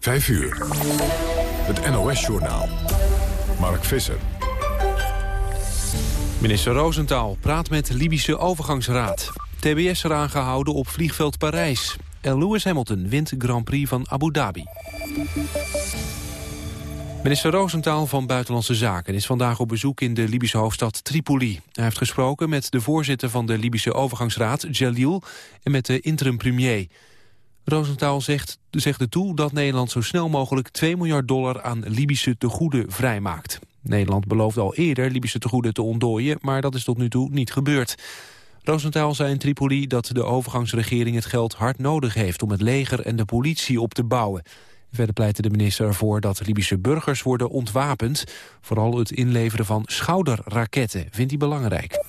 5 uur. Het NOS-journaal. Mark Visser. Minister Roosentaal praat met Libische overgangsraad. TBS eraan gehouden op vliegveld Parijs. En Lewis Hamilton wint Grand Prix van Abu Dhabi. Minister Roosentaal van Buitenlandse Zaken is vandaag op bezoek in de Libische hoofdstad Tripoli. Hij heeft gesproken met de voorzitter van de Libische overgangsraad, Jalil, en met de interim-premier. Roosentaal zegt, zegt er toe dat Nederland zo snel mogelijk 2 miljard dollar aan Libische tegoeden vrijmaakt. Nederland beloofde al eerder Libische tegoeden te ontdooien, maar dat is tot nu toe niet gebeurd. Roosentaal zei in Tripoli dat de overgangsregering het geld hard nodig heeft om het leger en de politie op te bouwen. Verder pleitte de minister ervoor dat Libische burgers worden ontwapend. Vooral het inleveren van schouderraketten vindt hij belangrijk.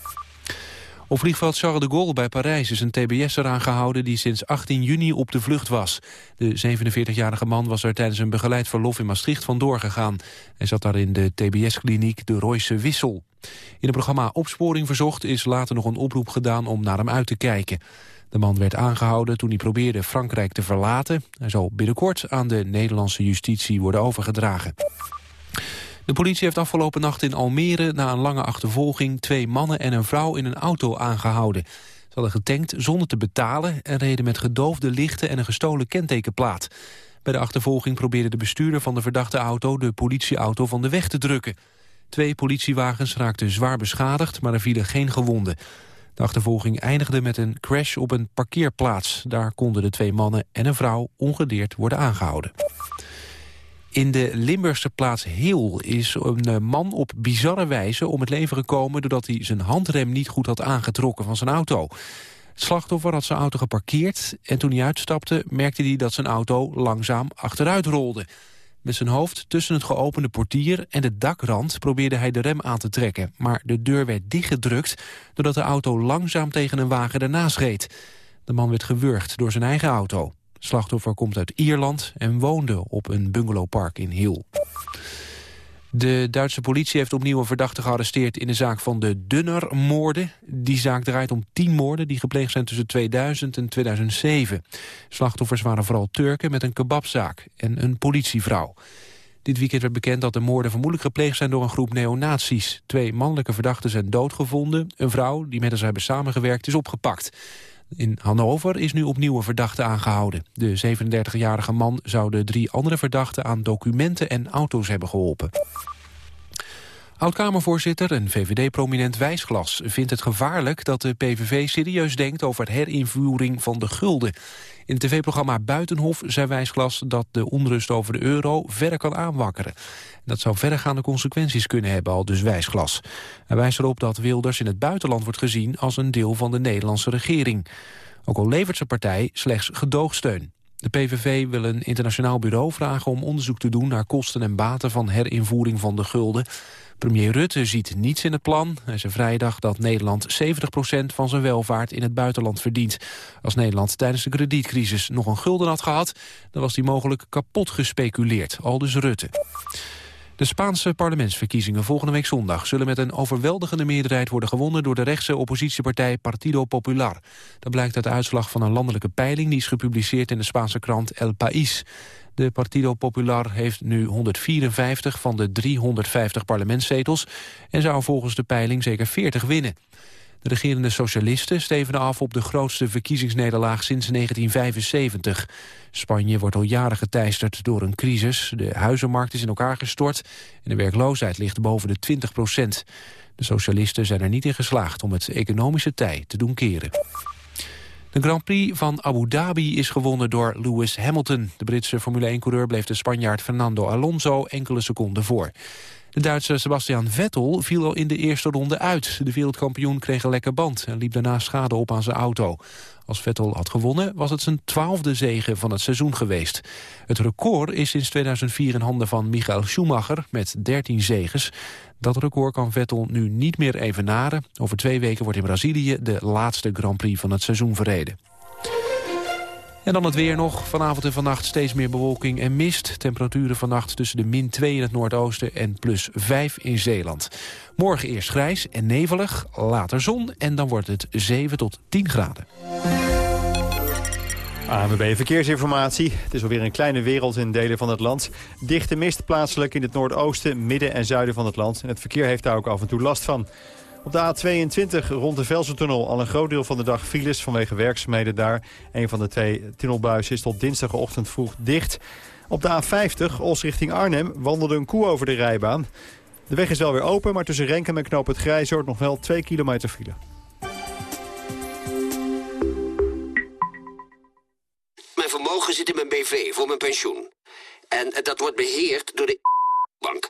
Op vliegveld Charles de Gaulle bij Parijs is een TBS'er aangehouden die sinds 18 juni op de vlucht was. De 47-jarige man was er tijdens een begeleid verlof in Maastricht vandoor gegaan. Hij zat daar in de TBS-kliniek de Royse Wissel. In het programma Opsporing Verzocht is later nog een oproep gedaan om naar hem uit te kijken. De man werd aangehouden toen hij probeerde Frankrijk te verlaten. Hij zal binnenkort aan de Nederlandse justitie worden overgedragen. De politie heeft afgelopen nacht in Almere na een lange achtervolging... twee mannen en een vrouw in een auto aangehouden. Ze hadden getankt zonder te betalen... en reden met gedoofde lichten en een gestolen kentekenplaat. Bij de achtervolging probeerde de bestuurder van de verdachte auto... de politieauto van de weg te drukken. Twee politiewagens raakten zwaar beschadigd, maar er vielen geen gewonden. De achtervolging eindigde met een crash op een parkeerplaats. Daar konden de twee mannen en een vrouw ongedeerd worden aangehouden. In de Limburgse plaats Heel is een eh, man op bizarre wijze om het leven gekomen... doordat hij zijn handrem niet goed had aangetrokken van zijn auto. Het slachtoffer had zijn auto geparkeerd en toen hij uitstapte... merkte hij dat zijn auto langzaam achteruit rolde. Met zijn hoofd tussen het geopende portier en de dakrand probeerde hij de rem aan te trekken. Maar de deur werd dichtgedrukt doordat de auto langzaam tegen een wagen ernaast reed. De man werd gewurgd door zijn eigen auto. Slachtoffer komt uit Ierland en woonde op een bungalowpark in Hill. De Duitse politie heeft opnieuw een verdachte gearresteerd in de zaak van de Dunner-moorden. Die zaak draait om tien moorden die gepleegd zijn tussen 2000 en 2007. Slachtoffers waren vooral Turken met een kebabzaak en een politievrouw. Dit weekend werd bekend dat de moorden vermoedelijk gepleegd zijn door een groep neonazies. Twee mannelijke verdachten zijn doodgevonden. Een vrouw die met hen hebben samengewerkt is opgepakt. In Hannover is nu opnieuw een verdachte aangehouden. De 37-jarige man zou de drie andere verdachten aan documenten en auto's hebben geholpen. Oud-Kamervoorzitter en VVD-prominent Wijsglas vindt het gevaarlijk dat de PVV serieus denkt over herinvoering van de gulden. In het tv-programma Buitenhof zei Wijsglas dat de onrust over de euro verder kan aanwakkeren. Dat zou verregaande consequenties kunnen hebben, al dus Wijsglas. Hij wijst erop dat Wilders in het buitenland wordt gezien als een deel van de Nederlandse regering. Ook al levert zijn partij slechts gedoogsteun. De PVV wil een internationaal bureau vragen om onderzoek te doen... naar kosten en baten van herinvoering van de gulden. Premier Rutte ziet niets in het plan. Hij zei vrijdag dat Nederland 70% van zijn welvaart in het buitenland verdient. Als Nederland tijdens de kredietcrisis nog een gulden had gehad... dan was die mogelijk kapot gespeculeerd, aldus Rutte. De Spaanse parlementsverkiezingen volgende week zondag... zullen met een overweldigende meerderheid worden gewonnen... door de rechtse oppositiepartij Partido Popular. Dat blijkt uit de uitslag van een landelijke peiling... die is gepubliceerd in de Spaanse krant El País. De Partido Popular heeft nu 154 van de 350 parlementszetels... en zou volgens de peiling zeker 40 winnen. De regerende socialisten stevenen af op de grootste verkiezingsnederlaag sinds 1975. Spanje wordt al jaren geteisterd door een crisis. De huizenmarkt is in elkaar gestort en de werkloosheid ligt boven de 20 procent. De socialisten zijn er niet in geslaagd om het economische tij te doen keren. De Grand Prix van Abu Dhabi is gewonnen door Lewis Hamilton. De Britse Formule 1-coureur bleef de Spanjaard Fernando Alonso enkele seconden voor. De Duitse Sebastian Vettel viel al in de eerste ronde uit. De wereldkampioen kreeg een lekker band en liep daarna schade op aan zijn auto. Als Vettel had gewonnen was het zijn twaalfde zege van het seizoen geweest. Het record is sinds 2004 in handen van Michael Schumacher met 13 zeges. Dat record kan Vettel nu niet meer evenaren. Over twee weken wordt in Brazilië de laatste Grand Prix van het seizoen verreden. En dan het weer nog. Vanavond en vannacht steeds meer bewolking en mist. Temperaturen vannacht tussen de min 2 in het noordoosten en plus 5 in Zeeland. Morgen eerst grijs en nevelig, later zon en dan wordt het 7 tot 10 graden. ANWB Verkeersinformatie. Het is alweer een kleine wereld in delen van het land. Dichte mist plaatselijk in het noordoosten, midden en zuiden van het land. En het verkeer heeft daar ook af en toe last van. Op de A22 rond de Velsertunnel al een groot deel van de dag files vanwege werkzaamheden daar. Een van de twee tunnelbuizen is tot dinsdagochtend vroeg dicht. Op de A50, Os richting Arnhem, wandelde een koe over de rijbaan. De weg is wel weer open, maar tussen Renken en Knoop het Grijzoord nog wel 2 kilometer file. Mijn vermogen zit in mijn BV voor mijn pensioen. En dat wordt beheerd door de bank.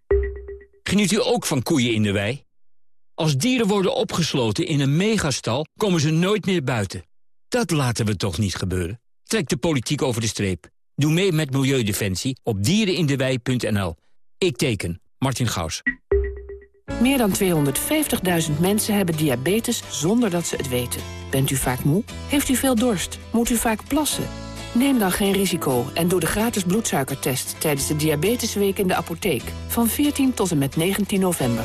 Geniet u ook van koeien in de wei? Als dieren worden opgesloten in een megastal, komen ze nooit meer buiten. Dat laten we toch niet gebeuren? Trek de politiek over de streep. Doe mee met Milieudefensie op dierenindewei.nl. Ik teken. Martin Gaus. Meer dan 250.000 mensen hebben diabetes zonder dat ze het weten. Bent u vaak moe? Heeft u veel dorst? Moet u vaak plassen? Neem dan geen risico en doe de gratis bloedsuikertest... tijdens de Diabetesweek in de apotheek van 14 tot en met 19 november.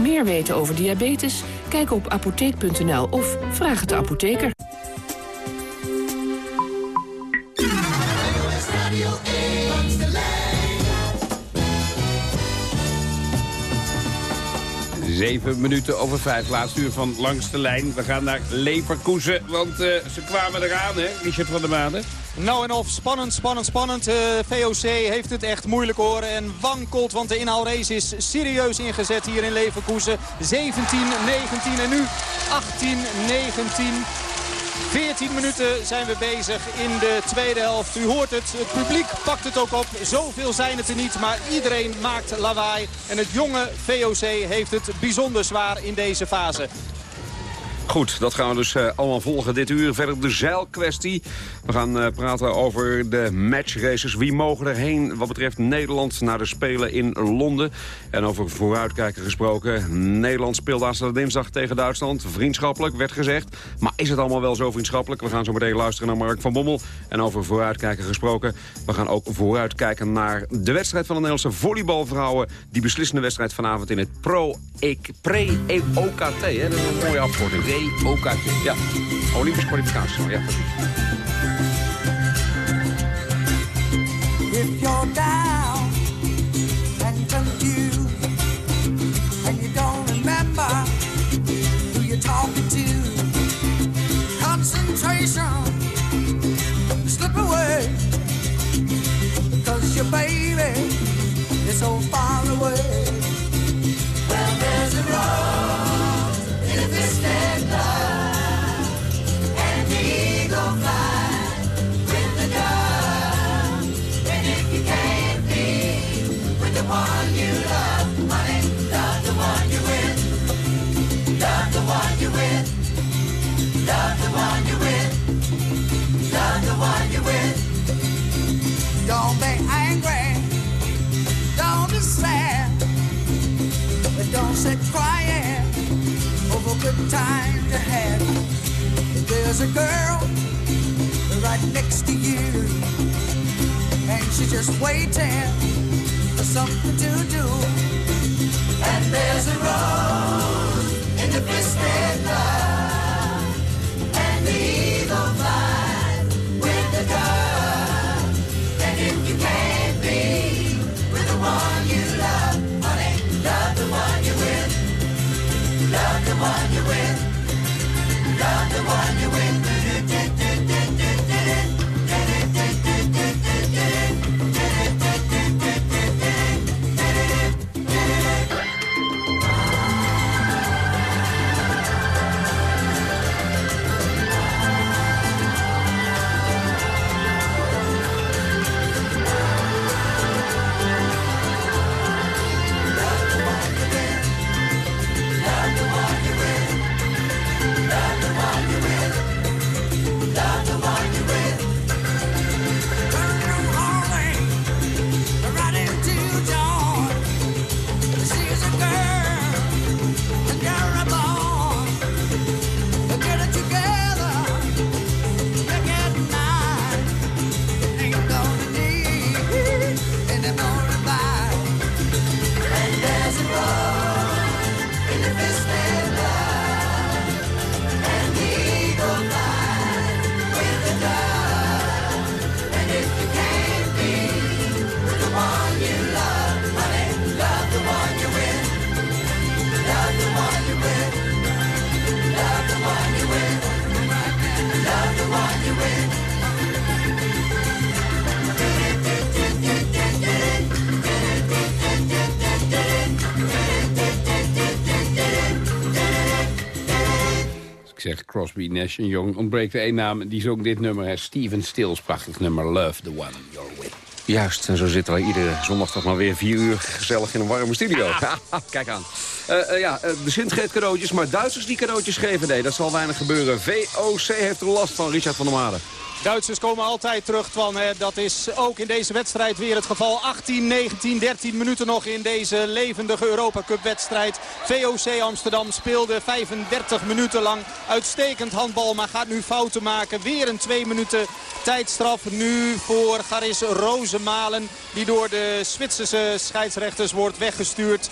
Meer weten over diabetes? Kijk op apotheek.nl of vraag het de apotheker. Zeven minuten over vijf, laatste uur van Langs de Lijn. We gaan naar Leverkusen, want uh, ze kwamen eraan, hè, Richard van der Maden. Nou en of, spannend, spannend, spannend. Uh, VOC heeft het echt moeilijk hoor en wankelt, want de inhaalrace is serieus ingezet hier in Leverkusen. 17, 19 en nu 18, 19. 14 minuten zijn we bezig in de tweede helft. U hoort het, het publiek pakt het ook op. Zoveel zijn het er niet, maar iedereen maakt lawaai. En het jonge VOC heeft het bijzonder zwaar in deze fase. Goed, dat gaan we dus uh, allemaal volgen dit uur. Verder de zeilkwestie. We gaan uh, praten over de matchraces. Wie mogen erheen wat betreft Nederland naar de Spelen in Londen. En over vooruitkijken gesproken. Nederland speelt aanstaande dinsdag tegen Duitsland. Vriendschappelijk, werd gezegd. Maar is het allemaal wel zo vriendschappelijk? We gaan zo meteen luisteren naar Mark van Bommel. En over vooruitkijken gesproken. We gaan ook vooruitkijken naar de wedstrijd van de Nederlandse volleybalvrouwen. Die beslissende wedstrijd vanavond in het Pre-OKT. Dat is een mooie afkorting. Pre-OKT. Ja, Olympisch kwalificatie. Ja. If you're down and confused and you don't remember who you're talking to, concentration slip away because your baby is so far away. Well, there's a road Don't be angry. Don't be sad. But don't sit crying good times you had. There's a girl right next to you and she's just waiting for something to do. And there's a rose zeg Crosby, Nash Young. Ontbreekt er één naam, die zong dit nummer. Hè. Steven Stills, prachtig nummer. Love the one you're with. Juist, en zo zitten we iedere zondag toch maar weer vier uur gezellig in een warme studio. Kijk aan. Eh, eh, ja, eh, de Sint geeft cadeautjes, maar Duitsers die cadeautjes geven, nee, dat zal weinig gebeuren. VOC heeft er last van, Richard van der Made. Duitsers komen altijd terug, Twan. Hè. Dat is ook in deze wedstrijd weer het geval. 18, 19, 13 minuten nog in deze levendige Europa Cup wedstrijd. VOC Amsterdam speelde 35 minuten lang uitstekend handbal. Maar gaat nu fouten maken. Weer een 2 minuten tijdstraf nu voor Garis Rozenmalen. Die door de Zwitserse scheidsrechters wordt weggestuurd.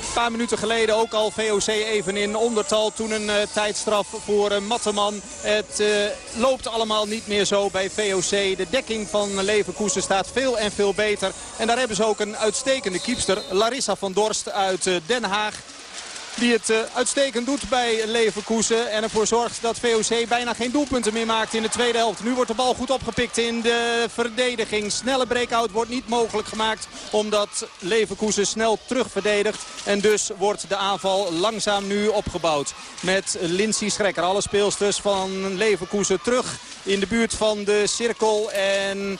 Een paar minuten geleden ook al VOC even in ondertal. Toen een uh, tijdstraf voor uh, Matteman. Het uh, loopt allemaal niet meer zo bij VOC. De dekking van Leverkusen staat veel en veel beter. En daar hebben ze ook een uitstekende kiepster. Larissa van Dorst uit Den Haag. Die het uh, uitstekend doet bij Leverkusen. En ervoor zorgt dat VOC bijna geen doelpunten meer maakt in de tweede helft. Nu wordt de bal goed opgepikt in de verdediging. Snelle breakout wordt niet mogelijk gemaakt. Omdat Leverkusen snel terugverdedigt. En dus wordt de aanval langzaam nu opgebouwd. Met Lindsay Schrekker. Alle speelsters van Leverkusen terug in de buurt van de cirkel. En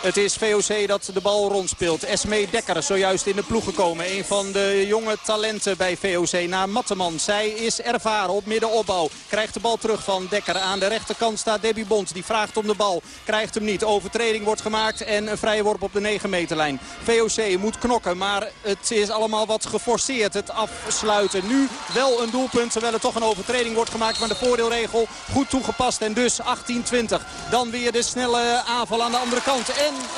het is VOC dat de bal rondspeelt. Esme Dekker zojuist in de ploeg gekomen. Een van de jonge talenten bij VOC naar Matteman. Zij is ervaren op middenopbouw. Krijgt de bal terug van Dekker. Aan de rechterkant staat Debbie Bond. Die vraagt om de bal. Krijgt hem niet. Overtreding wordt gemaakt en een vrije worp op de 9 meterlijn. VOC moet knokken, maar het is allemaal wat geforceerd. Het afsluiten. Nu wel een doelpunt, terwijl er toch een overtreding wordt gemaakt. Maar de voordeelregel goed toegepast. En dus 18-20. Dan weer de snelle aanval aan de andere kant.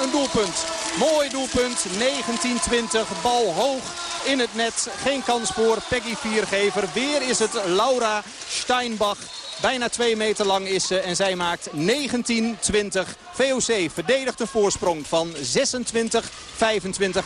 Een doelpunt. Mooi doelpunt. 19-20. Bal hoog in het net. Geen kans voor Peggy Viergever. Weer is het Laura Steinbach. Bijna twee meter lang is ze en zij maakt 19-20. VOC verdedigt een voorsprong van 26-25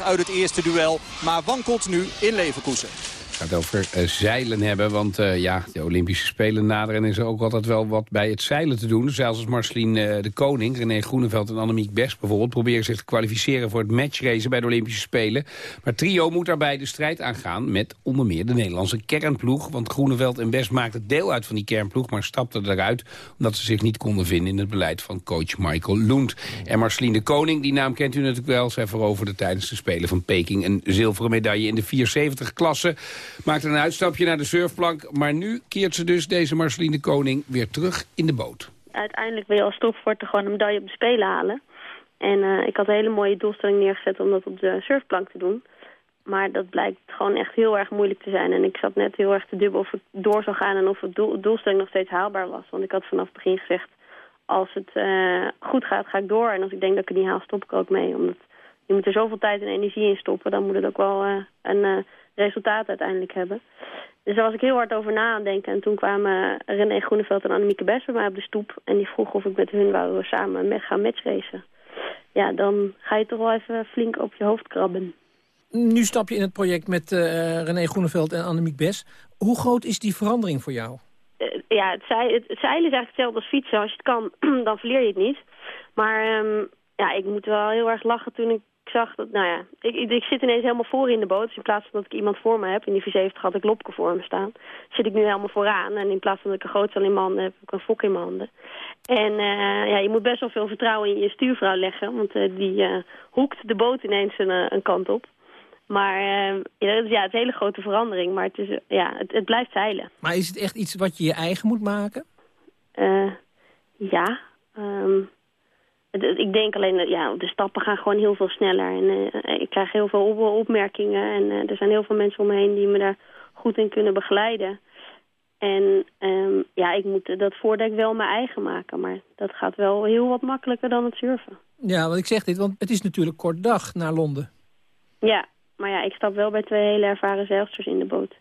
uit het eerste duel. Maar wankelt nu in Leverkusen gaat over uh, zeilen hebben, want uh, ja, de Olympische Spelen naderen... en is er ook altijd wel wat bij het zeilen te doen. Zelfs als Marcelien uh, de Koning, René Groeneveld en Annemiek Best bijvoorbeeld... proberen zich te kwalificeren voor het matchracen bij de Olympische Spelen. Maar trio moet daarbij de strijd aangaan met onder meer de Nederlandse kernploeg. Want Groeneveld en Best maakten deel uit van die kernploeg... maar stapten eruit omdat ze zich niet konden vinden in het beleid van coach Michael Lund. En Marcelien de Koning, die naam kent u natuurlijk wel... zij veroverde tijdens de Spelen van Peking een zilveren medaille in de 470-klasse... Maakte een uitstapje naar de surfplank. Maar nu keert ze dus, deze Marceline Koning, weer terug in de boot. Uiteindelijk wil je als topsporter gewoon een medaille op de Spelen halen. En uh, ik had een hele mooie doelstelling neergezet om dat op de surfplank te doen. Maar dat blijkt gewoon echt heel erg moeilijk te zijn. En ik zat net heel erg te dubbel of het door zou gaan en of het doel, doelstelling nog steeds haalbaar was. Want ik had vanaf het begin gezegd, als het uh, goed gaat, ga ik door. En als ik denk dat ik het niet haal, stop ik ook mee. Omdat je moet er zoveel tijd en energie in stoppen. Dan moet het ook wel uh, een resultaat uiteindelijk hebben. Dus daar was ik heel hard over na aan denken. En toen kwamen René Groeneveld en Annemieke Best bij mij op de stoep. En die vroegen of ik met hun wou samen met gaan matchracen. Ja, dan ga je toch wel even flink op je hoofd krabben. Nu stap je in het project met uh, René Groeneveld en Annemiek Bes. Hoe groot is die verandering voor jou? Uh, ja, het, zeilen, het, het, zeilen is eigenlijk hetzelfde als fietsen. Als je het kan, dan verleer je het niet. Maar um, ja, ik moet wel heel erg lachen toen ik ik zag dat, nou ja, ik, ik, zit ineens helemaal voor in de boot. Dus in plaats van dat ik iemand voor me heb, in die V70 had ik Lopke voor me staan, zit ik nu helemaal vooraan. En in plaats van dat ik een grootzaal in mijn handen heb, heb ik een fok in mijn handen. En uh, ja, je moet best wel veel vertrouwen in je stuurvrouw leggen, want uh, die uh, hoekt de boot ineens een, een kant op. Maar ja, dat is ja, het is een hele grote verandering, maar het, is, ja, het, het blijft zeilen. Maar is het echt iets wat je je eigen moet maken? ja, um, ik denk alleen, ja, de stappen gaan gewoon heel veel sneller. En uh, ik krijg heel veel opmerkingen. En uh, er zijn heel veel mensen om me heen die me daar goed in kunnen begeleiden. En um, ja, ik moet dat voordek wel mijn eigen maken. Maar dat gaat wel heel wat makkelijker dan het surfen. Ja, want ik zeg dit, want het is natuurlijk kort dag naar Londen. Ja, maar ja, ik stap wel bij twee hele ervaren zeilsters in de boot.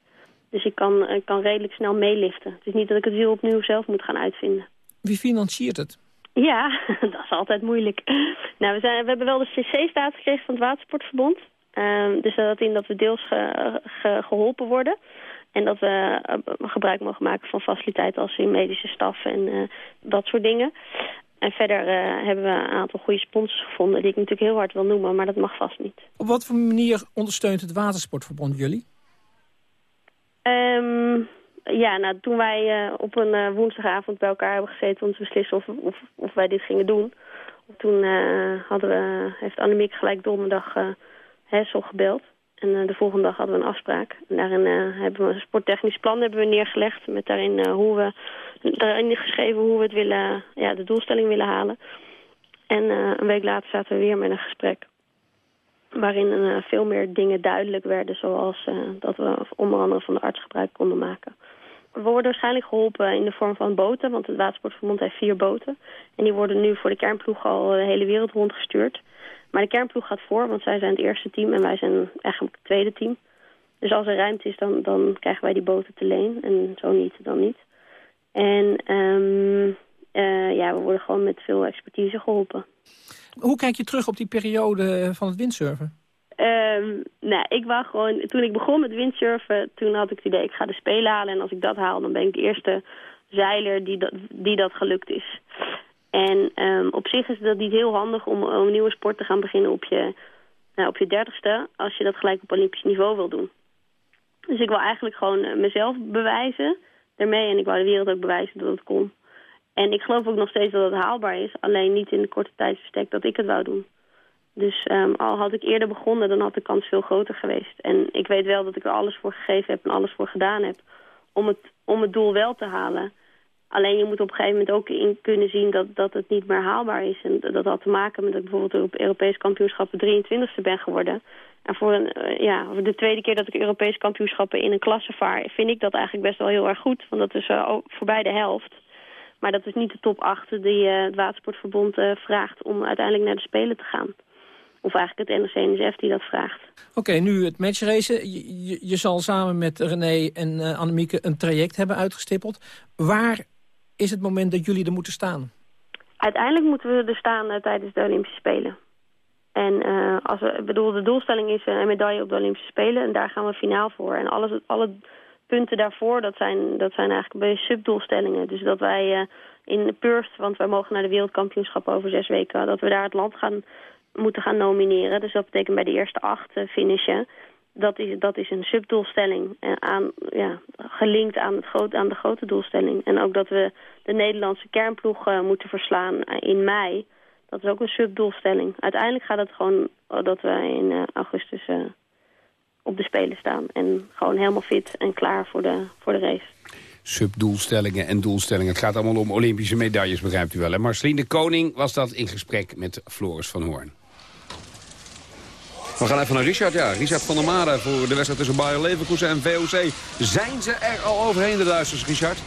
Dus ik kan, ik kan redelijk snel meeliften. Het is niet dat ik het wiel opnieuw zelf moet gaan uitvinden. Wie financiert het? Ja, dat is altijd moeilijk. Nou, we, zijn, we hebben wel de CC-status gekregen van het Watersportverbond. Um, dus dat in dat we deels ge, ge, geholpen worden. En dat we uh, gebruik mogen maken van faciliteiten als in medische staf en uh, dat soort dingen. En verder uh, hebben we een aantal goede sponsors gevonden die ik natuurlijk heel hard wil noemen, maar dat mag vast niet. Op wat voor manier ondersteunt het Watersportverbond jullie? Um, ja, nou, toen wij eh, op een eh, woensdagavond bij elkaar hebben gezeten om te beslissen of, of, of wij dit gingen doen. Toen eh, hadden we, heeft Annemiek gelijk donderdag Hessel gebeld. En de volgende dag hadden we een afspraak. En daarin hebben we een sporttechnisch plan hebben we neergelegd. Met daarin hoe we daarin geschreven hoe we het willen, ja, de doelstelling willen halen. En een week later zaten we weer met een gesprek. Waarin veel meer dingen duidelijk werden. Zoals dat we onder andere van de arts gebruik konden maken. We worden waarschijnlijk geholpen in de vorm van boten. Want het Watersportverbond heeft vier boten. En die worden nu voor de kernploeg al de hele wereld rondgestuurd. Maar de kernploeg gaat voor, want zij zijn het eerste team en wij zijn eigenlijk het tweede team. Dus als er ruimte is, dan, dan krijgen wij die boten te leen. En zo niet, dan niet. En ehm, eh, ja, we worden gewoon met veel expertise geholpen. Hoe kijk je terug op die periode van het windsurfen? Ehm, nou, ik wou gewoon, toen ik begon met windsurfen, toen had ik het idee, ik ga de Spelen halen. En als ik dat haal, dan ben ik de eerste zeiler die dat, die dat gelukt is. En ehm, op zich is dat niet heel handig om, om een nieuwe sport te gaan beginnen op je, nou, op je dertigste, als je dat gelijk op olympisch niveau wil doen. Dus ik wil eigenlijk gewoon eh, mezelf bewijzen daarmee. En ik wou de wereld ook bewijzen dat het kon. En ik geloof ook nog steeds dat het haalbaar is. Alleen niet in de korte tijdsbestek dat ik het wou doen. Dus ehm, al had ik eerder begonnen, dan had de kans veel groter geweest. En ik weet wel dat ik er alles voor gegeven heb en alles voor gedaan heb. Om het, om het doel wel te halen. Alleen je moet op een gegeven moment ook in kunnen zien dat, dat het niet meer haalbaar is. En dat had te maken met dat ik bijvoorbeeld op Europees kampioenschappen 23e ben geworden. En voor een, eh, ja, voor de tweede keer dat ik Europees kampioenschappen in een klasse vaar... vind ik dat eigenlijk best wel heel erg goed. Want dat is ook voorbij de helft. Maar dat is niet de top 8 die eh, het Watersportverbond vraagt om uiteindelijk naar de Spelen te gaan. Of eigenlijk het NOC-NSF die dat vraagt. Oké, nu het matchracen. Je, je, je zal samen met René en uh, Annemieke een traject hebben uitgestippeld. Waar is het moment dat jullie er moeten staan? Uiteindelijk moeten we er staan uh, tijdens de Olympische Spelen. En uh, als we, bedoel, de doelstelling is een medaille op de Olympische Spelen. En daar gaan we finaal voor. En alles, alle punten daarvoor, dat zijn, dat zijn eigenlijk bij subdoelstellingen. Dus dat wij in Perth, want wij mogen naar de wereldkampioenschap over zes weken... dat we daar het land gaan, moeten gaan nomineren. Dus dat betekent bij de eerste acht uh, finishen. Dat is, dat is een subdoelstelling, uh, aan, ja, gelinkt aan, het aan de grote doelstelling. En ook dat we de Nederlandse kernploeg uh, moeten verslaan in mei... Dat is ook een subdoelstelling. Uiteindelijk gaat het gewoon dat we in augustus op de Spelen staan. En gewoon helemaal fit en klaar voor de, voor de race. Subdoelstellingen en doelstellingen. Het gaat allemaal om Olympische medailles, begrijpt u wel. Hè? Marceline de Koning was dat in gesprek met Floris van Hoorn. We gaan even naar Richard. Ja, Richard van der Mare voor de wedstrijd tussen Bayer Leverkusen en VOC. Zijn ze er al overheen, de Duitsers, Richard?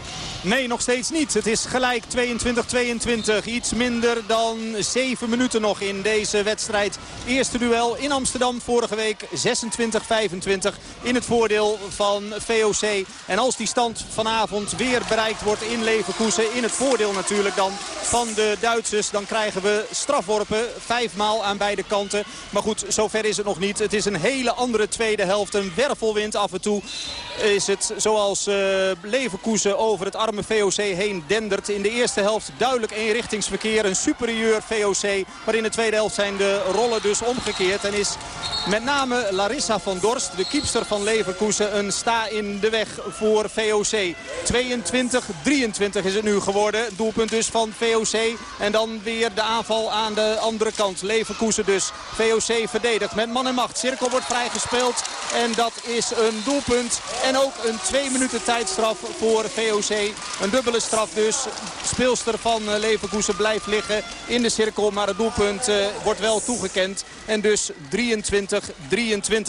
Nee, nog steeds niet. Het is gelijk 22-22. Iets minder dan 7 minuten nog in deze wedstrijd. Eerste duel in Amsterdam vorige week 26-25 in het voordeel van VOC. En als die stand vanavond weer bereikt wordt in Leverkusen... in het voordeel natuurlijk dan van de Duitsers... dan krijgen we strafworpen, vijfmaal aan beide kanten. Maar goed, zover is het nog niet. Het is een hele andere tweede helft. Een wervelwind af en toe is het zoals uh, Leverkusen over het arme VOC heen dendert. In de eerste helft duidelijk eenrichtingsverkeer. Een superieur VOC. Maar in de tweede helft zijn de rollen dus omgekeerd. En is met name Larissa van Dorst, de kiepster van Leverkusen, een sta in de weg voor VOC. 22-23 is het nu geworden. Doelpunt dus van VOC. En dan weer de aanval aan de andere kant. Leverkusen dus. VOC verdedigt met man en macht. Cirkel wordt vrijgespeeld. En dat is een doelpunt. En ook een twee minuten tijdstraf voor VOC. Een dubbele straf dus. Speelster van Leverkusen blijft liggen in de cirkel. Maar het doelpunt uh, wordt wel toegekend. En dus 23-23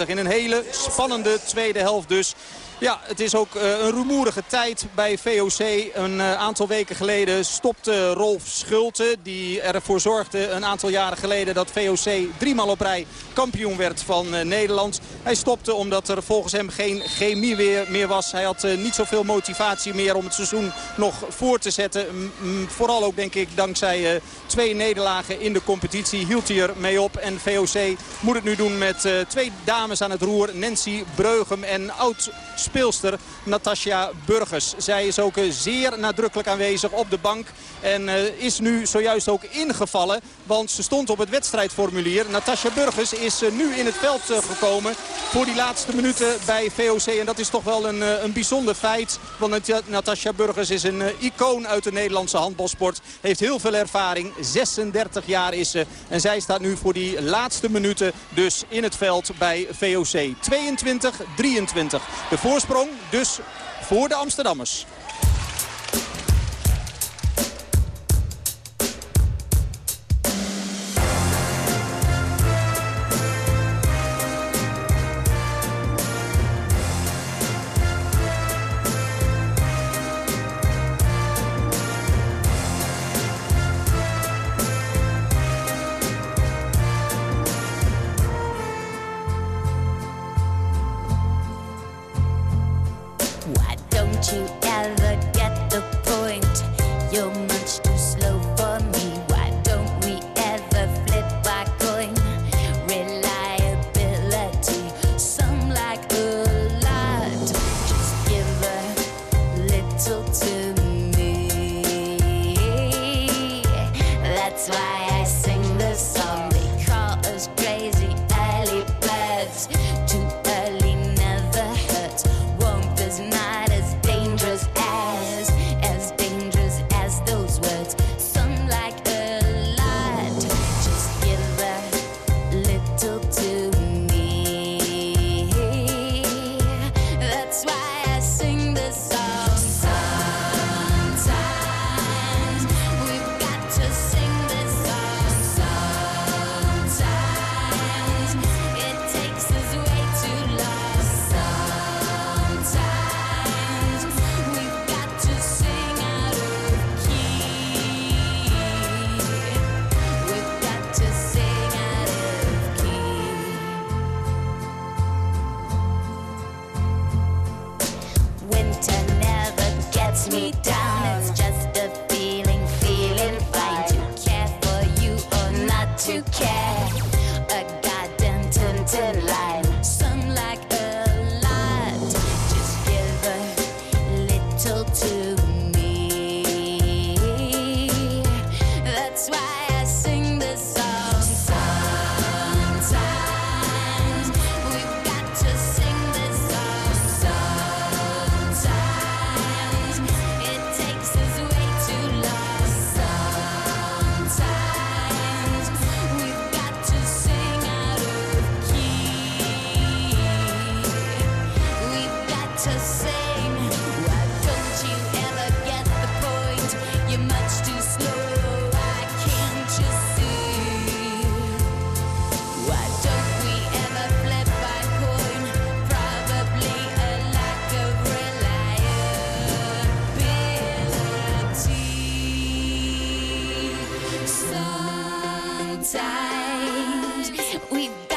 in een hele spannende tweede helft dus. Ja, het is ook uh, een rumoerige tijd bij VOC. Een uh, aantal weken geleden stopte Rolf Schulte. Die ervoor zorgde een aantal jaren geleden dat VOC driemaal op rij kampioen werd van uh, Nederland. Hij stopte omdat er volgens hem geen chemie weer meer was. Hij had niet zoveel motivatie meer om het seizoen nog voor te zetten. Vooral ook denk ik dankzij twee nederlagen in de competitie hield hij er mee op. En VOC moet het nu doen met twee dames aan het roer. Nancy Breugem en oud speelster Natasja Burgers. Zij is ook eh, zeer nadrukkelijk aanwezig op de bank. En eh, is nu zojuist ook ingevallen. Want ze stond op het wedstrijdformulier. Natasja Burgers is eh, nu in het veld gekomen voor die laatste minuten bij VOC. En dat is toch wel een, een bijzonder feit. Want Nat- Natasja Burgers is een icoon uit de Nederlandse handbalsport. Heeft heel veel ervaring. 36 jaar is ze. En zij staat nu voor die laatste minuten dus in het veld bij VOC. 22-23. De voorsprong dus voor de Amsterdammers. Sometimes we've